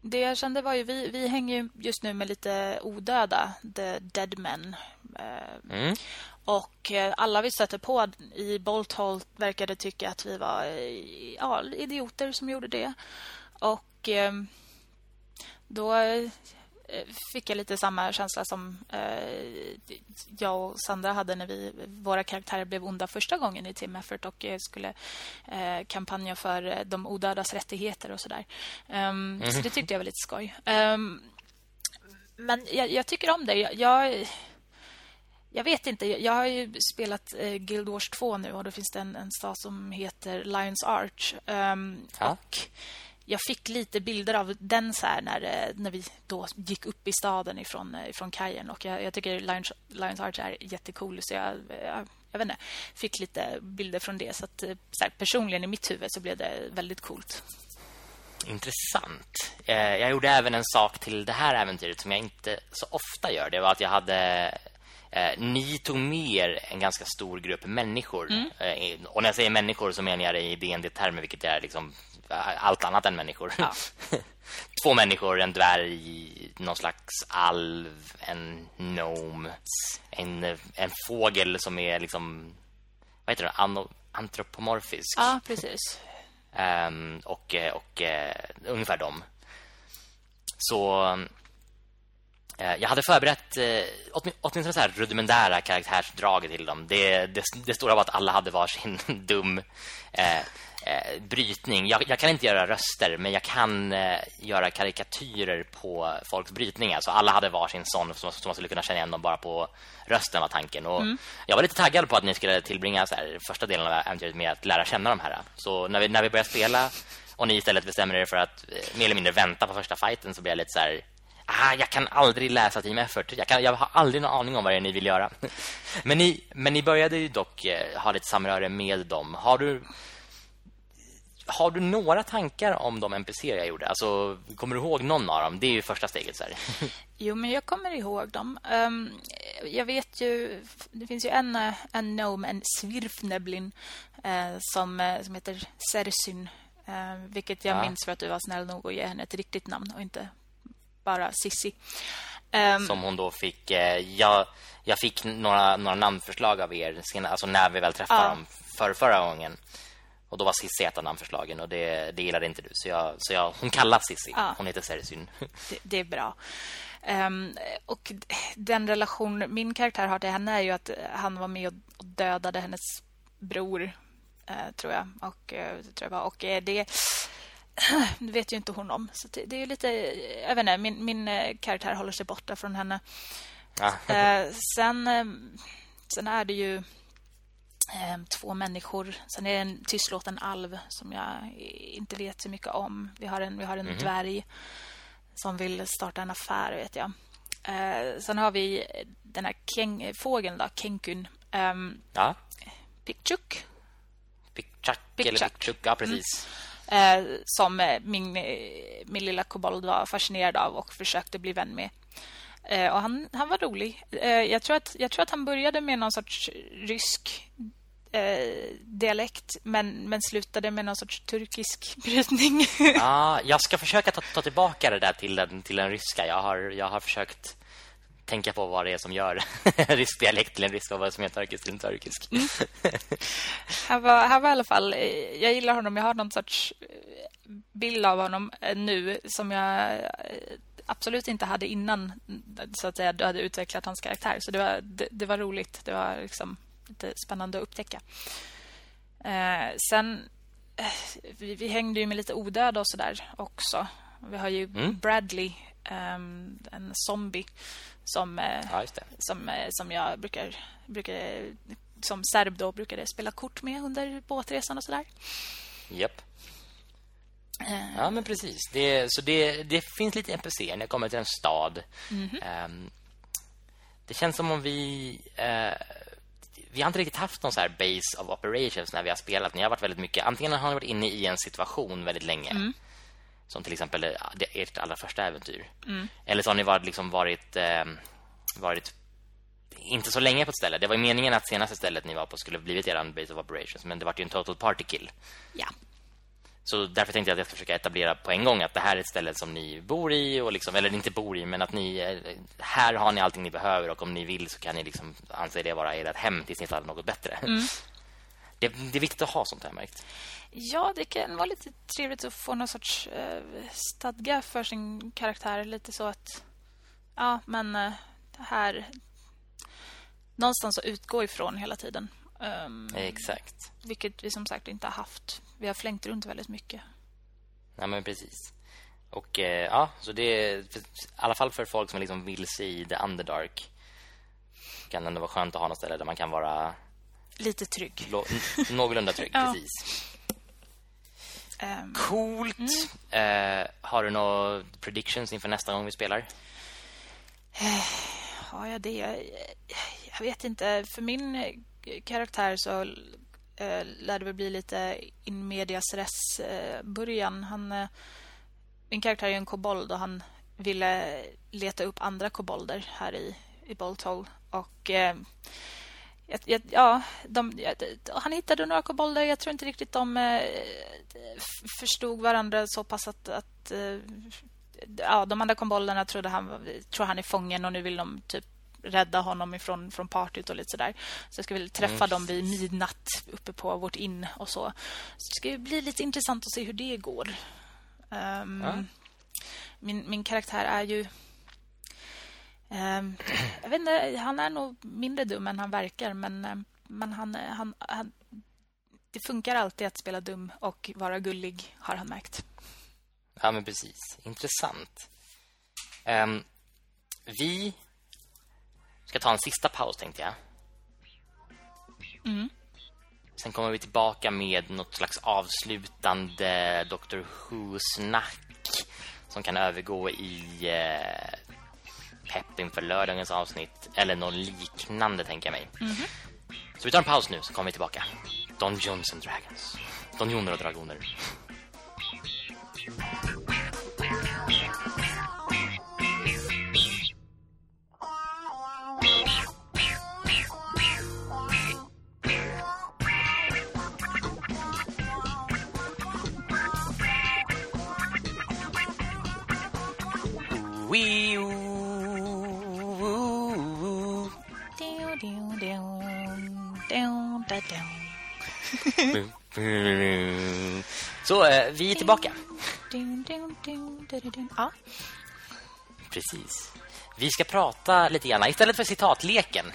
Det jag kände var ju, vi, vi hänger just nu med lite odöda, the dead men. Eh, mm. Och eh, alla vi stötte på i Bolthall verkade tycka att vi var eh, ja, idioter som gjorde det. Och då fick jag lite samma känsla som eh, jag och Sandra hade när vi våra karaktärer blev onda första gången i Team Effort och skulle eh, kampanja för de odödas rättigheter och sådär. Mm. Så det tyckte jag var lite skoj. Um, men jag, jag, tycker om det. Jag, jag, jag, vet inte. Jag har ju spelat eh, Guild Wars 2 nu och då finns det en, en stad som heter Lions Arch. Um. Och jag fick lite bilder av den så när, eh, när vi då gick upp i staden ifrån, eh, ifrån kajen. Och jag, jag tycker Lions, Lions Arch är jättecool. Så jag, jag, jag vet inte, fick lite bilder från det. Så, att, eh, så här, personligen i mitt huvud så blev det väldigt coolt. Intressant. Jag gjorde även en sak till det här äventyret som jag inte så ofta gör. Det var att jag hade Eh, ni tog med en ganska stor grupp människor. Mm. Eh, och när jag säger människor så menar jag det i DND-termer, vilket är liksom allt annat än människor. Ja. Två människor, en dvärg, någon slags alv, en gnome, en, en fågel som är liksom vad heter det? An antropomorfisk. Ja, precis. Um, och och uh, ungefär dem. Så uh, jag hade förberett uh, åtminstone så här rudimentära karaktärsdrag till dem. Det, det, det stora var att alla hade varsin dum uh, eh, brytning. Jag, jag, kan inte göra röster, men jag kan eh, göra karikatyrer på folks brytningar. Så alla hade varsin sån som, som man skulle kunna känna igen dem bara på rösten var tanken. Och mm. Jag var lite taggad på att ni skulle tillbringa så här, första delen av äventyret med att lära känna de här. Så när vi, när vi började spela och ni istället bestämmer er för att eh, mer eller mindre vänta på första fighten så blev jag lite så här ah, jag kan aldrig läsa Team Effort. Jag, kan, jag har aldrig någon aning om vad det är ni vill göra. men, ni, men ni började ju dock eh, ha lite samröre med dem. Har du har du några tankar om de NPC jag gjorde? Alltså, kommer du ihåg någon av dem? Det är ju första steget så här. Jo, men jag kommer ihåg dem. Um, jag vet ju det finns ju en en gnome, en svirfneblin uh, som uh, som heter Sersyn, uh, vilket jag ja. minns för att du var snäll nog att ge henne ett riktigt namn och inte bara Sissi. Um, som hon då fick jag jag fick några några namnförslag av er sen alltså när vi väl träffade ja. dem för förra gången. Och då var Sissi ett av namnförslagen och det, det gillade inte du. Så, jag, så jag, hon kallas Sissi. Ja. Hon heter Sersyn. Det, det är bra. Um, och den relation min karaktär har till henne är ju att han var med och dödade hennes bror, uh, tror jag. Och, uh, tror jag var. och uh, det vet ju inte hon om. Så det, är lite... Jag vet inte, min, min karaktär håller sig borta från henne. Ja. sen, sen är det ju två människor. Sen är det en tystlåten alv som jag inte vet så mycket om. Vi har en, vi har en mm dvärg som vill starta en affär, vet jag. Eh, sen har vi den här keng, fågeln, då, kenkun. Eh, ja. Pikchuk. Pikchak, eller Pikchuk, ja precis. Mm. Eh, som min, min lilla kobold var fascinerad av och försökte bli vän med. Eh, och han, han var rolig. Eh, jag, tror att, jag tror att han började med någon sorts rysk eh, dialekt men, men slutade med någon sorts turkisk brytning. ja, jag ska försöka ta, ta tillbaka det där till den, till den ryska. Jag har, jag har försökt tänka på vad det är som gör rysk dialekt till en rysk och vad som är turkisk till en turkisk. Mm. Han, var, han var i alla fall... Jag gillar honom. Jag har någon sorts bild av honom nu som jag absolut inte hade innan så att säga du hade utvecklat hans karaktär. Så det var, det, det var roligt. Det var liksom lite spännande att upptäcka. Eh, sen eh, vi, vi, hängde ju med lite odöda och sådär också. Vi har ju mm. Bradley, eh, en zombie som eh, ja, som eh, som jag brukar brukar som serb då brukade spela kort med under båtresan och sådär. Japp. Uh, ja, men precis. Det, så det, det finns lite NPC när jag kommer till en stad. Mm -hmm. um, det känns som om vi... Uh, vi har inte riktigt haft någon så här base of operations när vi har spelat. Ni har varit väldigt mycket... Antingen har ni varit inne i en situation väldigt länge. Mm. Som till exempel ert allra första äventyr. Mm. Eller så har ni varit, liksom varit, eh, varit inte så länge på ett ställe. Det var meningen att senaste stället ni var på skulle blivit er base of operations. Men det var ju en total party kill. Ja. Så därför tänkte jag att jag ska försöka etablera på en gång att det här är ett ställe som ni bor i och liksom, eller inte bor i men att ni eh, här har ni allting ni behöver och om ni vill så kan ni liksom anse det vara ert hem tills ni hittar något bättre. Mm. Det, det, är viktigt att ha sånt här märkt. Ja, det kan vara lite trevligt att få någon sorts eh, stadga för sin karaktär lite så att ja, men uh, här... Någonstans att utgå ifrån hela tiden. Um, Exakt. Vilket vi som sagt inte har haft. Vi har flängt runt väldigt mycket. Ja, men precis. Och eh, ja, så det är i alla fall för folk som liksom vill se The Underdark kan det ändå vara skönt att ha något ställe där man kan vara lite trygg. någorlunda trygg, ja. precis. Um, Coolt. Mm. Uh, har du några predictions inför nästa gång vi spelar? Uh, har jag det? Jag, jag vet inte. För min karaktär så eh, lär det väl bli lite in medias res eh, början. Han, eh, min karaktär är en kobold och han ville leta upp andra kobolder här i, i Boltol. Och eh, ja, de, han hittade några kobolder. Jag tror inte riktigt de eh, förstod varandra så pass att, att eh, ja, de andra kobolderna trodde han, tror han är fången och nu vill de typ rädda honom ifrån från partyt och lite sådär. Så jag ska väl träffa mm. dem vid midnatt uppe på vårt in och så. Så det ska bli lite intressant att se hur det går. Um, ja. min, min karaktär är ju Um, jag vet inte, han är nog mindre dum än han verkar men, ehm, men han, han, han, det funkar alltid att spela dum och vara gullig har han märkt. Ja men precis, intressant. Um, vi ska ta en sista paus tänkte jag. Mm. Sen kommer vi tillbaka med något slags avslutande Doctor Who-snack som kan övergå i eh, pepp inför lördagens avsnitt eller något liknande tänker jag mig. Mm -hmm. Så vi tar en paus nu så kommer vi tillbaka. Dungeons and Dragons. Dungeoner och dragoner. Så eh, vi är tillbaka. Ja. Precis. Vi ska prata lite grann istället för citatleken.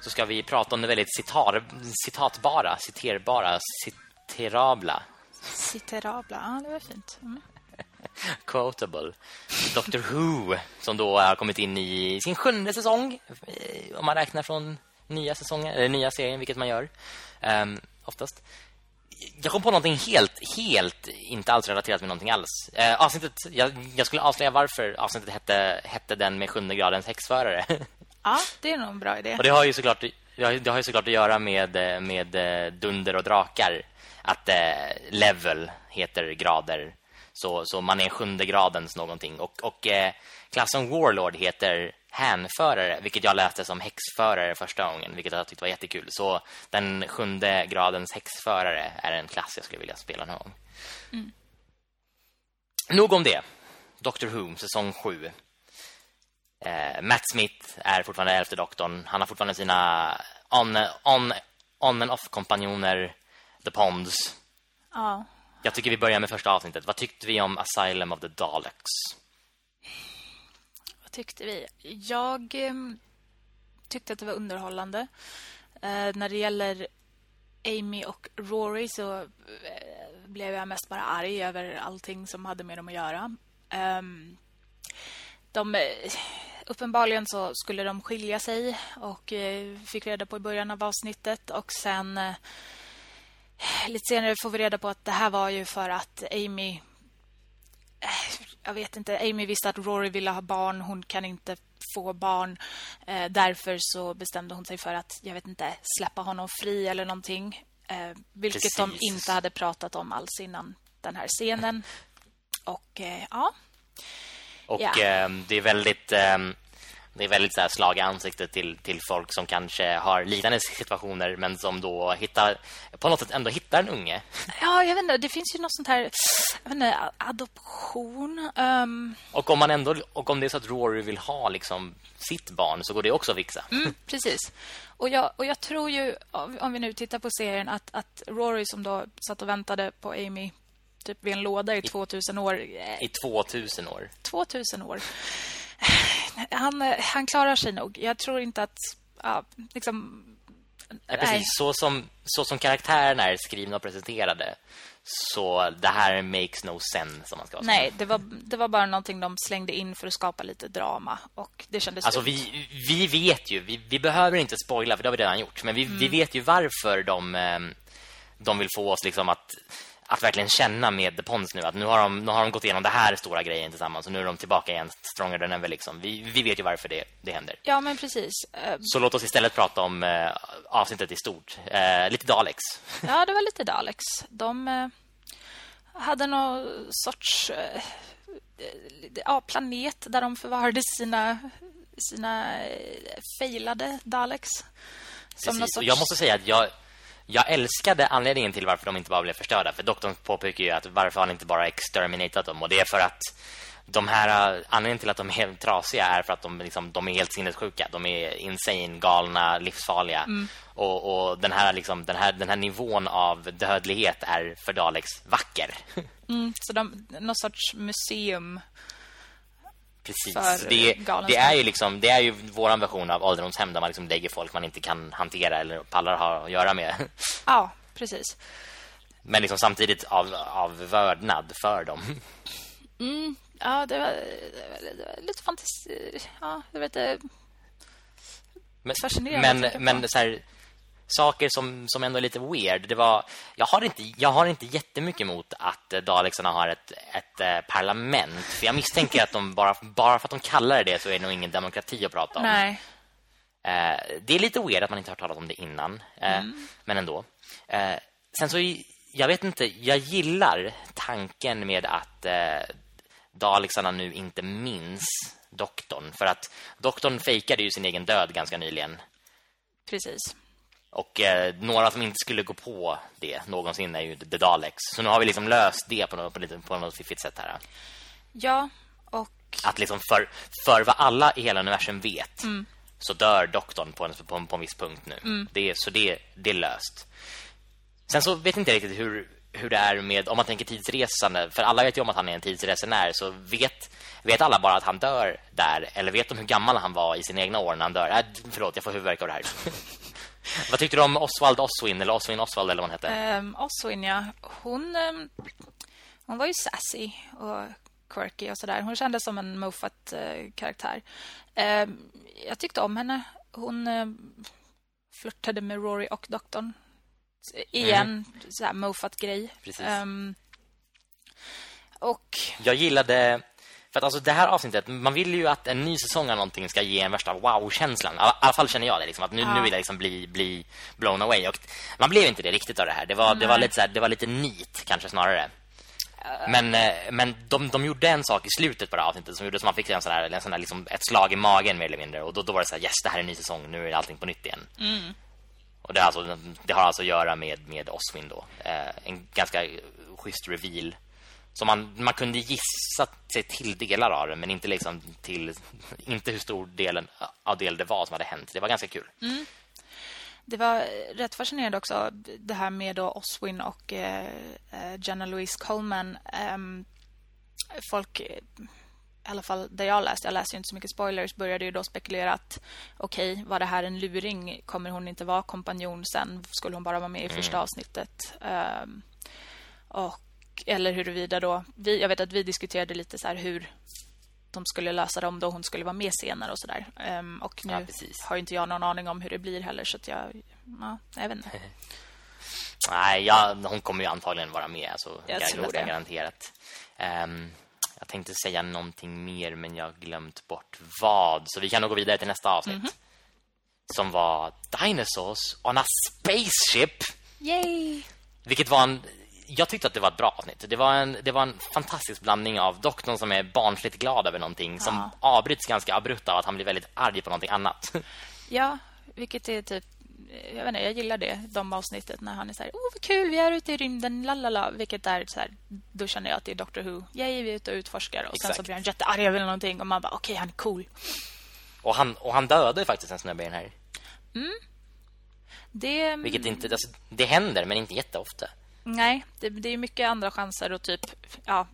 Så ska vi prata om det väldigt citar, citatbara, citerbara, citerabla. Citerabla, ja det var fint. Mm. Quotable. Doctor Who som då har kommit in i sin sjunde säsong eh, om man räknar från nya säsongen eller nya serien vilket man gör um, oftast. Jag kom på någonting helt helt inte alls relaterat med någonting alls. Uh, avsnittet jag, jag, skulle avslöja varför avsnittet hette hette den med sjunde gradens häxförare. Ja, det är nog en bra idé. Och det har ju såklart det har ju såklart att göra med med eh, dunder och drakar att eh, level heter grader. Så så man är sjunde gradens någonting och och eh, klassen warlord heter hänförare, vilket jag läste som häxförare första gången, vilket jag tyckte var jättekul. Så den sjunde gradens häxförare är en klass jag skulle vilja spela någon gång. Mm. Nog om det. Doctor Who, säsong 7. Eh, Matt Smith är fortfarande elfte doktorn. Han har fortfarande sina on, on, on and off-kompanjoner, The Ponds. Ja. Jag tycker vi börjar med första avsnittet. Vad tyckte vi om Asylum of the Daleks? Tyckte vi. Jag eh, tyckte att det var underhållande. Eh, när det gäller Amy och Rory så eh, blev jag mest bara arg över allting som hade med dem att göra. Ehm, de, eh, uppenbarligen så skulle de skilja sig och eh, fick reda på i början av avsnittet och sen eh, lite senare får vi reda på att det här var ju för att Amy eh, jag vet inte, Amy visste att Rory ville ha barn. Hon kan inte få barn. Eh, därför så bestämde hon sig för att, jag vet inte, släppa honom fri eller någonting. Eh, vilket Precis. de inte hade pratat om alls innan den här scenen. Och eh, ja. Och ja. Eh, det är väldigt eh, det är väldigt så här slag i ansiktet till, till folk som kanske har liknande situationer men som då hittar på något sätt ändå hittar en unge. Ja, jag vet inte, det finns ju något sånt här jag vet inte, adoption. Um... Och om man ändå och om det är så att Rory vill ha liksom sitt barn så går det också att fixa. Mm, precis. Och jag, och jag tror ju om vi nu tittar på serien att, att Rory som då satt och väntade på Amy typ vid en låda i 2000 år i 2000 år. 2000 år han, han klarar sig nog. Jag tror inte att... Ja, liksom, ja, precis. Så som, så som karaktärerna är skrivna och presenterade så det här makes no sense som man ska Nej, det var, det var bara någonting de slängde in för att skapa lite drama och det kändes Alltså vi, vi vet ju, vi, vi behöver inte spoila för det har vi redan gjort, men vi, mm. vi vet ju varför de, eh, de vill få oss liksom att att verkligen känna med The Ponds nu att nu har de, nu har de gått igenom det här stora grejen tillsammans och nu är de tillbaka igen stronger than ever liksom. Vi, vi vet ju varför det, det händer. Ja, men precis. Uh, så låt oss istället prata om uh, avsnittet i stort. Uh, lite Daleks. Ja, det var lite Daleks. De hade någon sorts ja, planet där de förvarade sina sina failade Daleks. Som. Sorts... Jag måste säga att jag jag älskade anledningen till varför de inte bara blev förstörda. För doktorn påpekar ju att varför han inte bara exterminatat dem? Och det är för att de här anledningen till att de är helt trasiga är för att de, liksom, de är helt sinnessjuka. De är insane, galna, livsfarliga. Mm. Och, och, den, här, liksom, den, här, den här nivån av dödlighet är för Daleks vacker. Mm, så de, någon sorts museum Precis. Det, det, är ju liksom det är ju våran version av ålderdomshem där man liksom lägger folk man inte kan hantera eller pallar ha att göra med. Ja, precis. Men liksom samtidigt av, av vördnad för dem. Mm, ja, det var, det var lite fantastiskt. Ja, det var lite men, fascinerande. Men, men så här, saker som, som ändå är lite weird. Det var, jag, har inte, jag har inte jättemycket emot att eh, Dalexarna har ett, ett eh, parlament. För jag misstänker att de bara, bara för att de kallar det det så är det nog ingen demokrati att prata om. Nej. Eh, det är lite weird att man inte har talat om det innan. Eh, mm. Men ändå. Eh, sen så, jag vet inte, jag gillar tanken med att eh, Dalexarna nu inte minns doktorn. För att doktorn fejkade ju sin egen död ganska nyligen. Precis. Och eh, några som inte skulle gå på det någonsin är ju The Daleks. Så nu har vi liksom löst det på något, på lite, på något fiffigt sätt här. Ja, och... Att liksom för, för vad alla i hela universum vet mm. så dör doktorn på en, på en, på en viss punkt nu. Mm. Det, så det, det är löst. Sen så vet jag inte riktigt hur, hur det är med om man tänker tidsresande. För alla vet ju om att han är en tidsresenär så vet, vet alla bara att han dör där. Eller vet de hur gammal han var i sina egna år när han dör? Äh, förlåt, jag får huvudvärk av det här. Vad tyckte du om Oswald Oswin eller Oswin Oswald eller vad hon hette? Um, Oswin, ja. Hon, um, hon var ju sassy och quirky och sådär. Hon kändes som en Moffat uh, karaktär. Um, jag tyckte om henne. Hon uh, flörtade med Rory och doktorn. Igen, mm. så här Moffat grej. Precis. Och jag gillade för att alltså det här avsnittet, man vill ju att en ny säsong av någonting ska ge en värsta wow-känslan. I alla fall känner jag det liksom, att nu, ja. nu vill jag liksom bli, bli blown away. Och man blev inte det riktigt av det här. Det var, det var, lite, så här, det var lite nit kanske snarare. Men, eh, men de, de gjorde en sak i slutet på det avsnittet som gjorde så man fick en sån här, en sån här liksom ett slag i magen mer eller mindre. Och då, då var det så här, yes, det här är en ny säsong, nu är allting på nytt igen. Mm. Och det, alltså, det har alltså att göra med, med Oswin då. Eh, en ganska schysst reveal så man, man kunde gissa sig till delar av det men inte liksom till inte hur stor delen av del det var som hade hänt. Det var ganska kul. Mm. Det var rätt fascinerande också det här med då Oswin och eh, eh Jenna Louise Coleman. Eh, folk i alla fall där jag läste, jag läste inte så mycket spoilers, började ju då spekulera att okej, okay, var det här en luring? Kommer hon inte vara kompanjon sen? Skulle hon bara vara med i första mm. avsnittet? Um, och eller huruvida då vi, jag vet att vi diskuterade lite så hur de skulle lösa det om då hon skulle vara med senare och sådär. Um, ehm, och nu ja, har inte jag någon aning om hur det blir heller så att jag ja, jag vet inte. Nej, ja, hon kommer ju antagligen vara med alltså jag tror det. garanterat. Um, jag tänkte säga någonting mer men jag har glömt bort vad. Så vi kan nog gå vidare till nästa avsnitt. Mm -hmm. Som var Dinosaurs on a spaceship. Yay! Vilket var en jag tyckte att det var ett bra avsnitt. Det var en, det var en fantastisk blandning av doktorn som är barnsligt glad över någonting ja. som avbryts ganska abrupt av att han blir väldigt arg på någonting annat. Ja, vilket är typ jag vet inte, jag gillar det de avsnittet när han är så här, "Åh, vad kul, vi är ute i rymden, lalala", vilket är så här då känner jag att det är Doctor Who. Yay, vi är ute och utforskar och Exakt. sen så blir han jättearg över någonting och man bara, okej, okay, han är cool. Och han och han dödade faktiskt en snubbe i den här. Mm. Det vilket inte alltså, det händer men inte jätteofta. Nej, det, det är mycket andra chanser att typ, ja,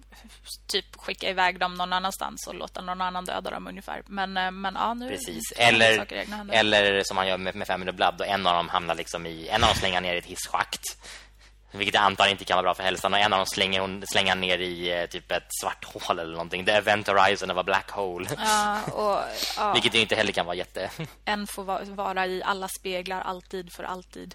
typ skicka iväg dem någon annanstans och låta någon annan döda dem ungefär. Men, eh, men ja, nu Precis. Eller, eller som han gör med, med Family Blood då en av dem hamnar liksom i en av dem slänger ner i ett hisschakt. Vilket jag antar inte kan vara bra för hälsan. Och en av dem slänger hon slänger ner i eh, typ ett svart hål eller någonting. The event horizon of a black hole. Ja, och, ja. Vilket inte heller kan vara jätte... En får vara i alla speglar alltid för alltid.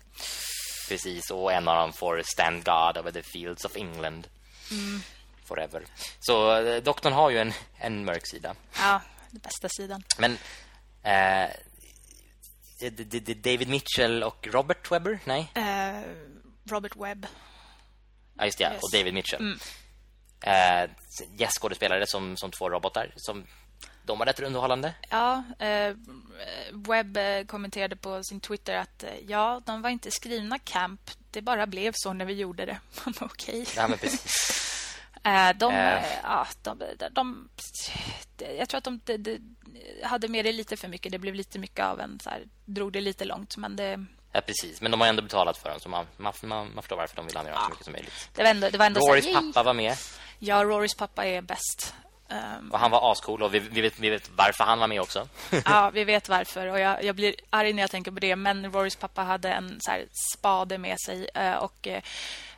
Precis, och en av dem får stand guard over the fields of England. Mm. Forever. Så eh, doktorn har ju en, en mörk sida. Ja, den bästa sidan. Men... Eh, David Mitchell och Robert Webber? Nej. Uh, Robert Webb. Ja, just det. Yes. Och David Mitchell. Mm. Eh, gästskådespelare som, som två robotar som de var rätt underhållande. Ja, eh, Webb eh, kommenterade på sin Twitter att eh, ja, de var inte skrivna camp. Det bara blev så när vi gjorde det. Okej. Okay. Ja, men precis. Eh, de, äh. ja, de, de, de, jag tror att de, de, de, hade med det lite för mycket. Det blev lite mycket av en så här, drog det lite långt, men det Ja, precis. Men de har ändå betalat för den så man, man, man, man förstår varför de vill använda ja. så mycket som möjligt. Det var ändå, det var ändå Rorys pappa var med. Ja, Rorys pappa är bäst. Um, och han var ascool och vi, vi, vet, vi vet varför han var med också. ja, vi vet varför. Och jag, jag blir arg när jag tänker på det. Men Rorys pappa hade en så här, spade med sig uh, och... Uh,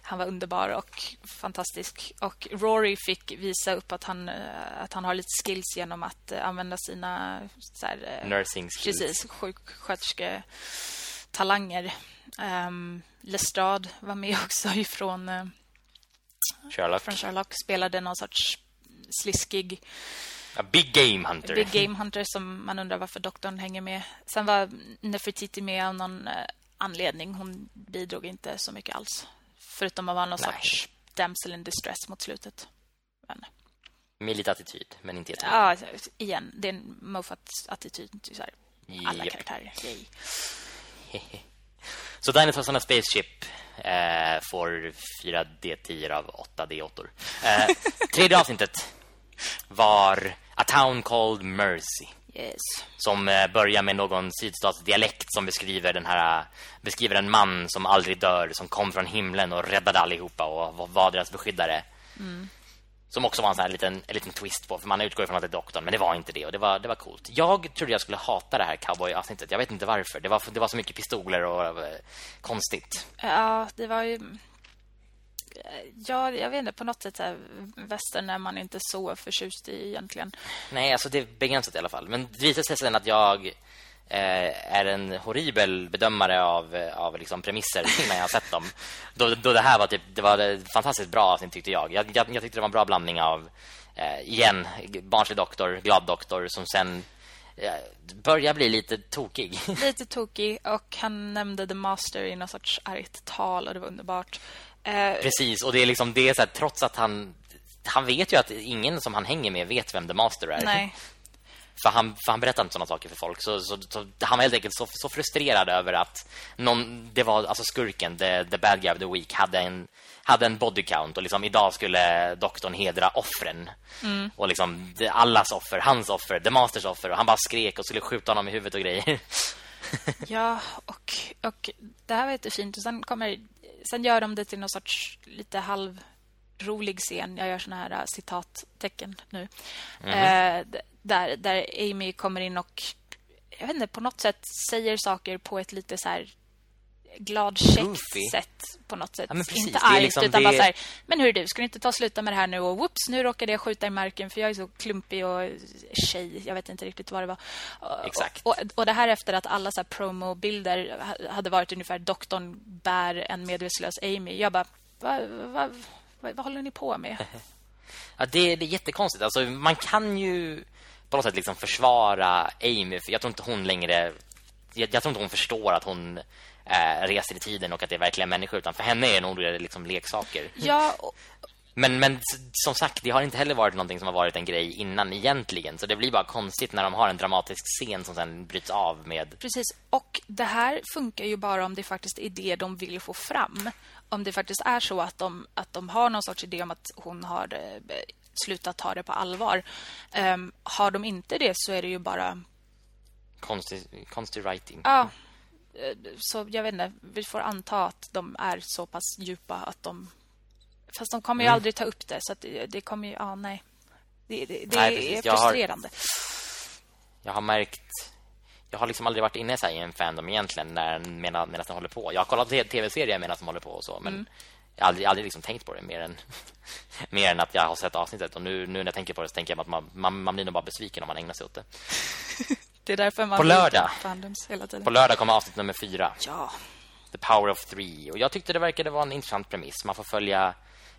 han var underbar och fantastisk. Och Rory fick visa upp att han, uh, att han har lite skills genom att använda sina... Så här, Nursing skills. Precis, sjuksköterske talanger. Um, Lestrade var med också ifrån Sherlock. Från Sherlock spelade någon sorts sliskig A Big Game Hunter. Big Game Hunter som man undrar varför doktorn hänger med. Sen var Nefertiti med av någon uh, anledning. Hon bidrog inte så mycket alls. Förutom att vara någon Nej. sorts damsel in distress mot slutet. Men... Med lite attityd, men inte jättemycket. Ja, igen. Det är en Moffat-attityd. Alla yep. karaktärer. Så Dinosaurs on a Spaceship eh, får 4D10 av 8D8. Eh, tredje avsnittet var A Town Called Mercy. Yes. Som eh, börjar med någon sydstatsdialekt som beskriver den här beskriver en man som aldrig dör som kom från himlen och räddade allihopa och var deras beskyddare. Mm. Som också var en sån här liten, en liten twist på För man utgår ifrån att det är doktorn Men det var inte det och det var, det var coolt Jag trodde jag skulle hata det här cowboy-avsnittet Jag vet inte varför Det var, det var så mycket pistoler och uh, konstigt Ja, det var ju Ja, jag vet inte, på något sätt här, västern är man inte så förtjust i egentligen. Nej, alltså det är begränsat i alla fall. Men det visar sig sen att jag eh, är en horribel bedömare av, av liksom premisser innan jag har sett dem. Då, då det här var typ, det var fantastiskt bra avsnitt tyckte jag. Jag, jag. jag tyckte det var en bra blandning av eh, igen, barnslig doktor, glad doktor som sen eh, börjar bli lite tokig. Lite tokig och han nämnde The Master i någon sorts argt tal och det var underbart. Eh, Precis, och det är liksom det så här, trots att han han vet ju att ingen som han hänger med vet vem The Master är. Nej. För han, för han berättar inte sådana saker för folk så, så, så, Han var helt enkelt så, så frustrerad över att någon, Det var alltså skurken the, the bad guy of the week Hade en, hade en body count Och liksom idag skulle doktorn hedra offren mm. Och liksom allas offer Hans offer, the masters offer Och han bara skrek och skulle skjuta honom i huvudet och grejer Ja, och, och det här var jättefint Och sen kommer Sen gör de det till någon sorts lite halv rolig scen. Jag gör såna här uh, citattecken nu. Mm eh, där, där Amy kommer in och jag vet inte, på något sätt säger saker på ett lite så här glad sätt på något sätt. Ja, inte argt liksom utan det... bara så här, men hur du ska du inte ta sluta med det här nu och whoops nu råkade jag skjuta i marken för jag är så klumpig och tjej, jag vet inte riktigt vad det var. Exakt. Och, och, och det här efter att alla så promo bilder hade varit ungefär doktorn bär en medvetslös Amy. Jag bara vad va, va, va, håller ni på med? ja, det, det är jättekonstigt. Alltså man kan ju på något sätt liksom försvara Amy för jag tror inte hon längre jag, jag tror inte hon förstår att hon eh, reser i tiden och att det är verkligen människor utan för henne är nog det liksom leksaker. Ja. Och... Men, men som sagt, det har inte heller varit någonting som har varit en grej innan egentligen. Så det blir bara konstigt när de har en dramatisk scen som sen bryts av med... Precis, och det här funkar ju bara om det faktiskt är det de vill få fram. Om det faktiskt är så att de, att de har någon sorts idé om att hon har eh, sluta ta det på allvar. Um, har de inte det så är det ju bara... Konstig, konstig writing. Ja, så jag vet inte, vi får anta att de är så pass djupa att de... Fast de kommer ju mm. aldrig ta upp det, så det, det, kommer ju... Ja, nej. Det, det, det nej, är frustrerande. Jag har, jag har märkt... Jag har liksom aldrig varit inne så i en fandom egentligen när, medan, medan de håller på. Jag har kollat tv-serier medan de håller på och så, men... Mm. Jag har aldrig, aldrig liksom tänkt på det mer än, mer än att jag har sett avsnittet. Och nu, nu när jag tänker på det så tänker jag att man, man, man blir nog bara besviken om man ägnar sig åt det. Det är därför man på lördag. hela tiden. På lördag kommer avsnitt nummer fyra. Ja. The Power of Three. Och jag tyckte det verkade vara en intressant premiss. Man får följa...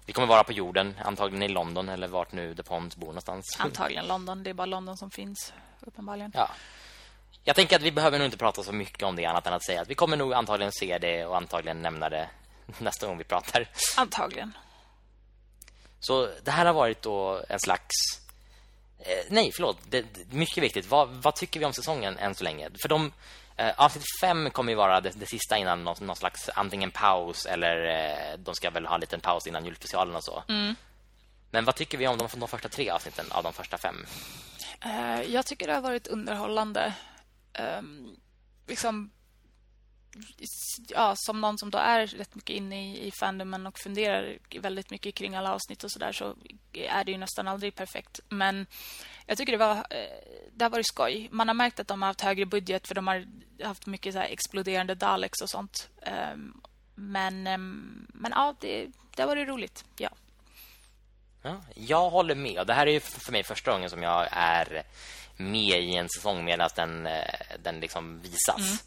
Vi kommer vara på jorden, antagligen i London eller vart nu The Ponds bor någonstans. Antagligen London. Det är bara London som finns, uppenbarligen. Ja. Jag tänker att vi behöver nog inte prata så mycket om det annat än att säga att vi kommer nog antagligen se det och antagligen nämna det nästa gång vi pratar. Antagligen. Så det här har varit då en slags nej, förlåt. Det, det, mycket viktigt. Vad, vad, tycker vi om säsongen än så länge? För de eh, avsnitt fem kommer ju vara det, det sista innan någon, någon, slags antingen paus eller eh, de ska väl ha en liten paus innan julspecialen och så. Mm. Men vad tycker vi om de, de första tre avsnitten av de första fem? Uh, jag tycker det har varit underhållande. Um, liksom ja, som någon som då är rätt mycket inne i, i fandomen och funderar väldigt mycket kring alla avsnitt och sådär så är det ju nästan aldrig perfekt. Men jag tycker det var eh, det har varit skoj. Man har märkt att de har haft högre budget för de har haft mycket så exploderande Daleks och sånt. Um, men um, men ja, det, det har varit roligt. Ja. Ja, jag håller med. Det här är för mig första gången som jag är med i en säsong medan den, eh, den liksom visas. Mm.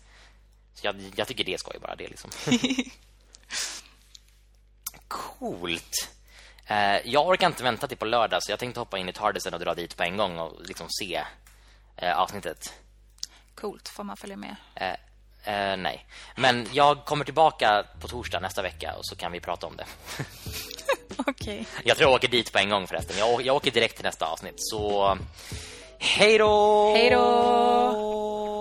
Så jag, jag tycker det ska ju bara det liksom. Coolt. Eh, jag orkar inte vänta till på lördag så jag tänkte hoppa in i Tardisen och dra dit på en gång och liksom se eh, avsnittet. Coolt, får man följa med? Eh, eh, nej. Men jag kommer tillbaka på torsdag nästa vecka och så kan vi prata om det. Okej. Okay. Jag tror jag åker dit på en gång förresten. Jag, jag åker direkt till nästa avsnitt. Så hej då! Hej då!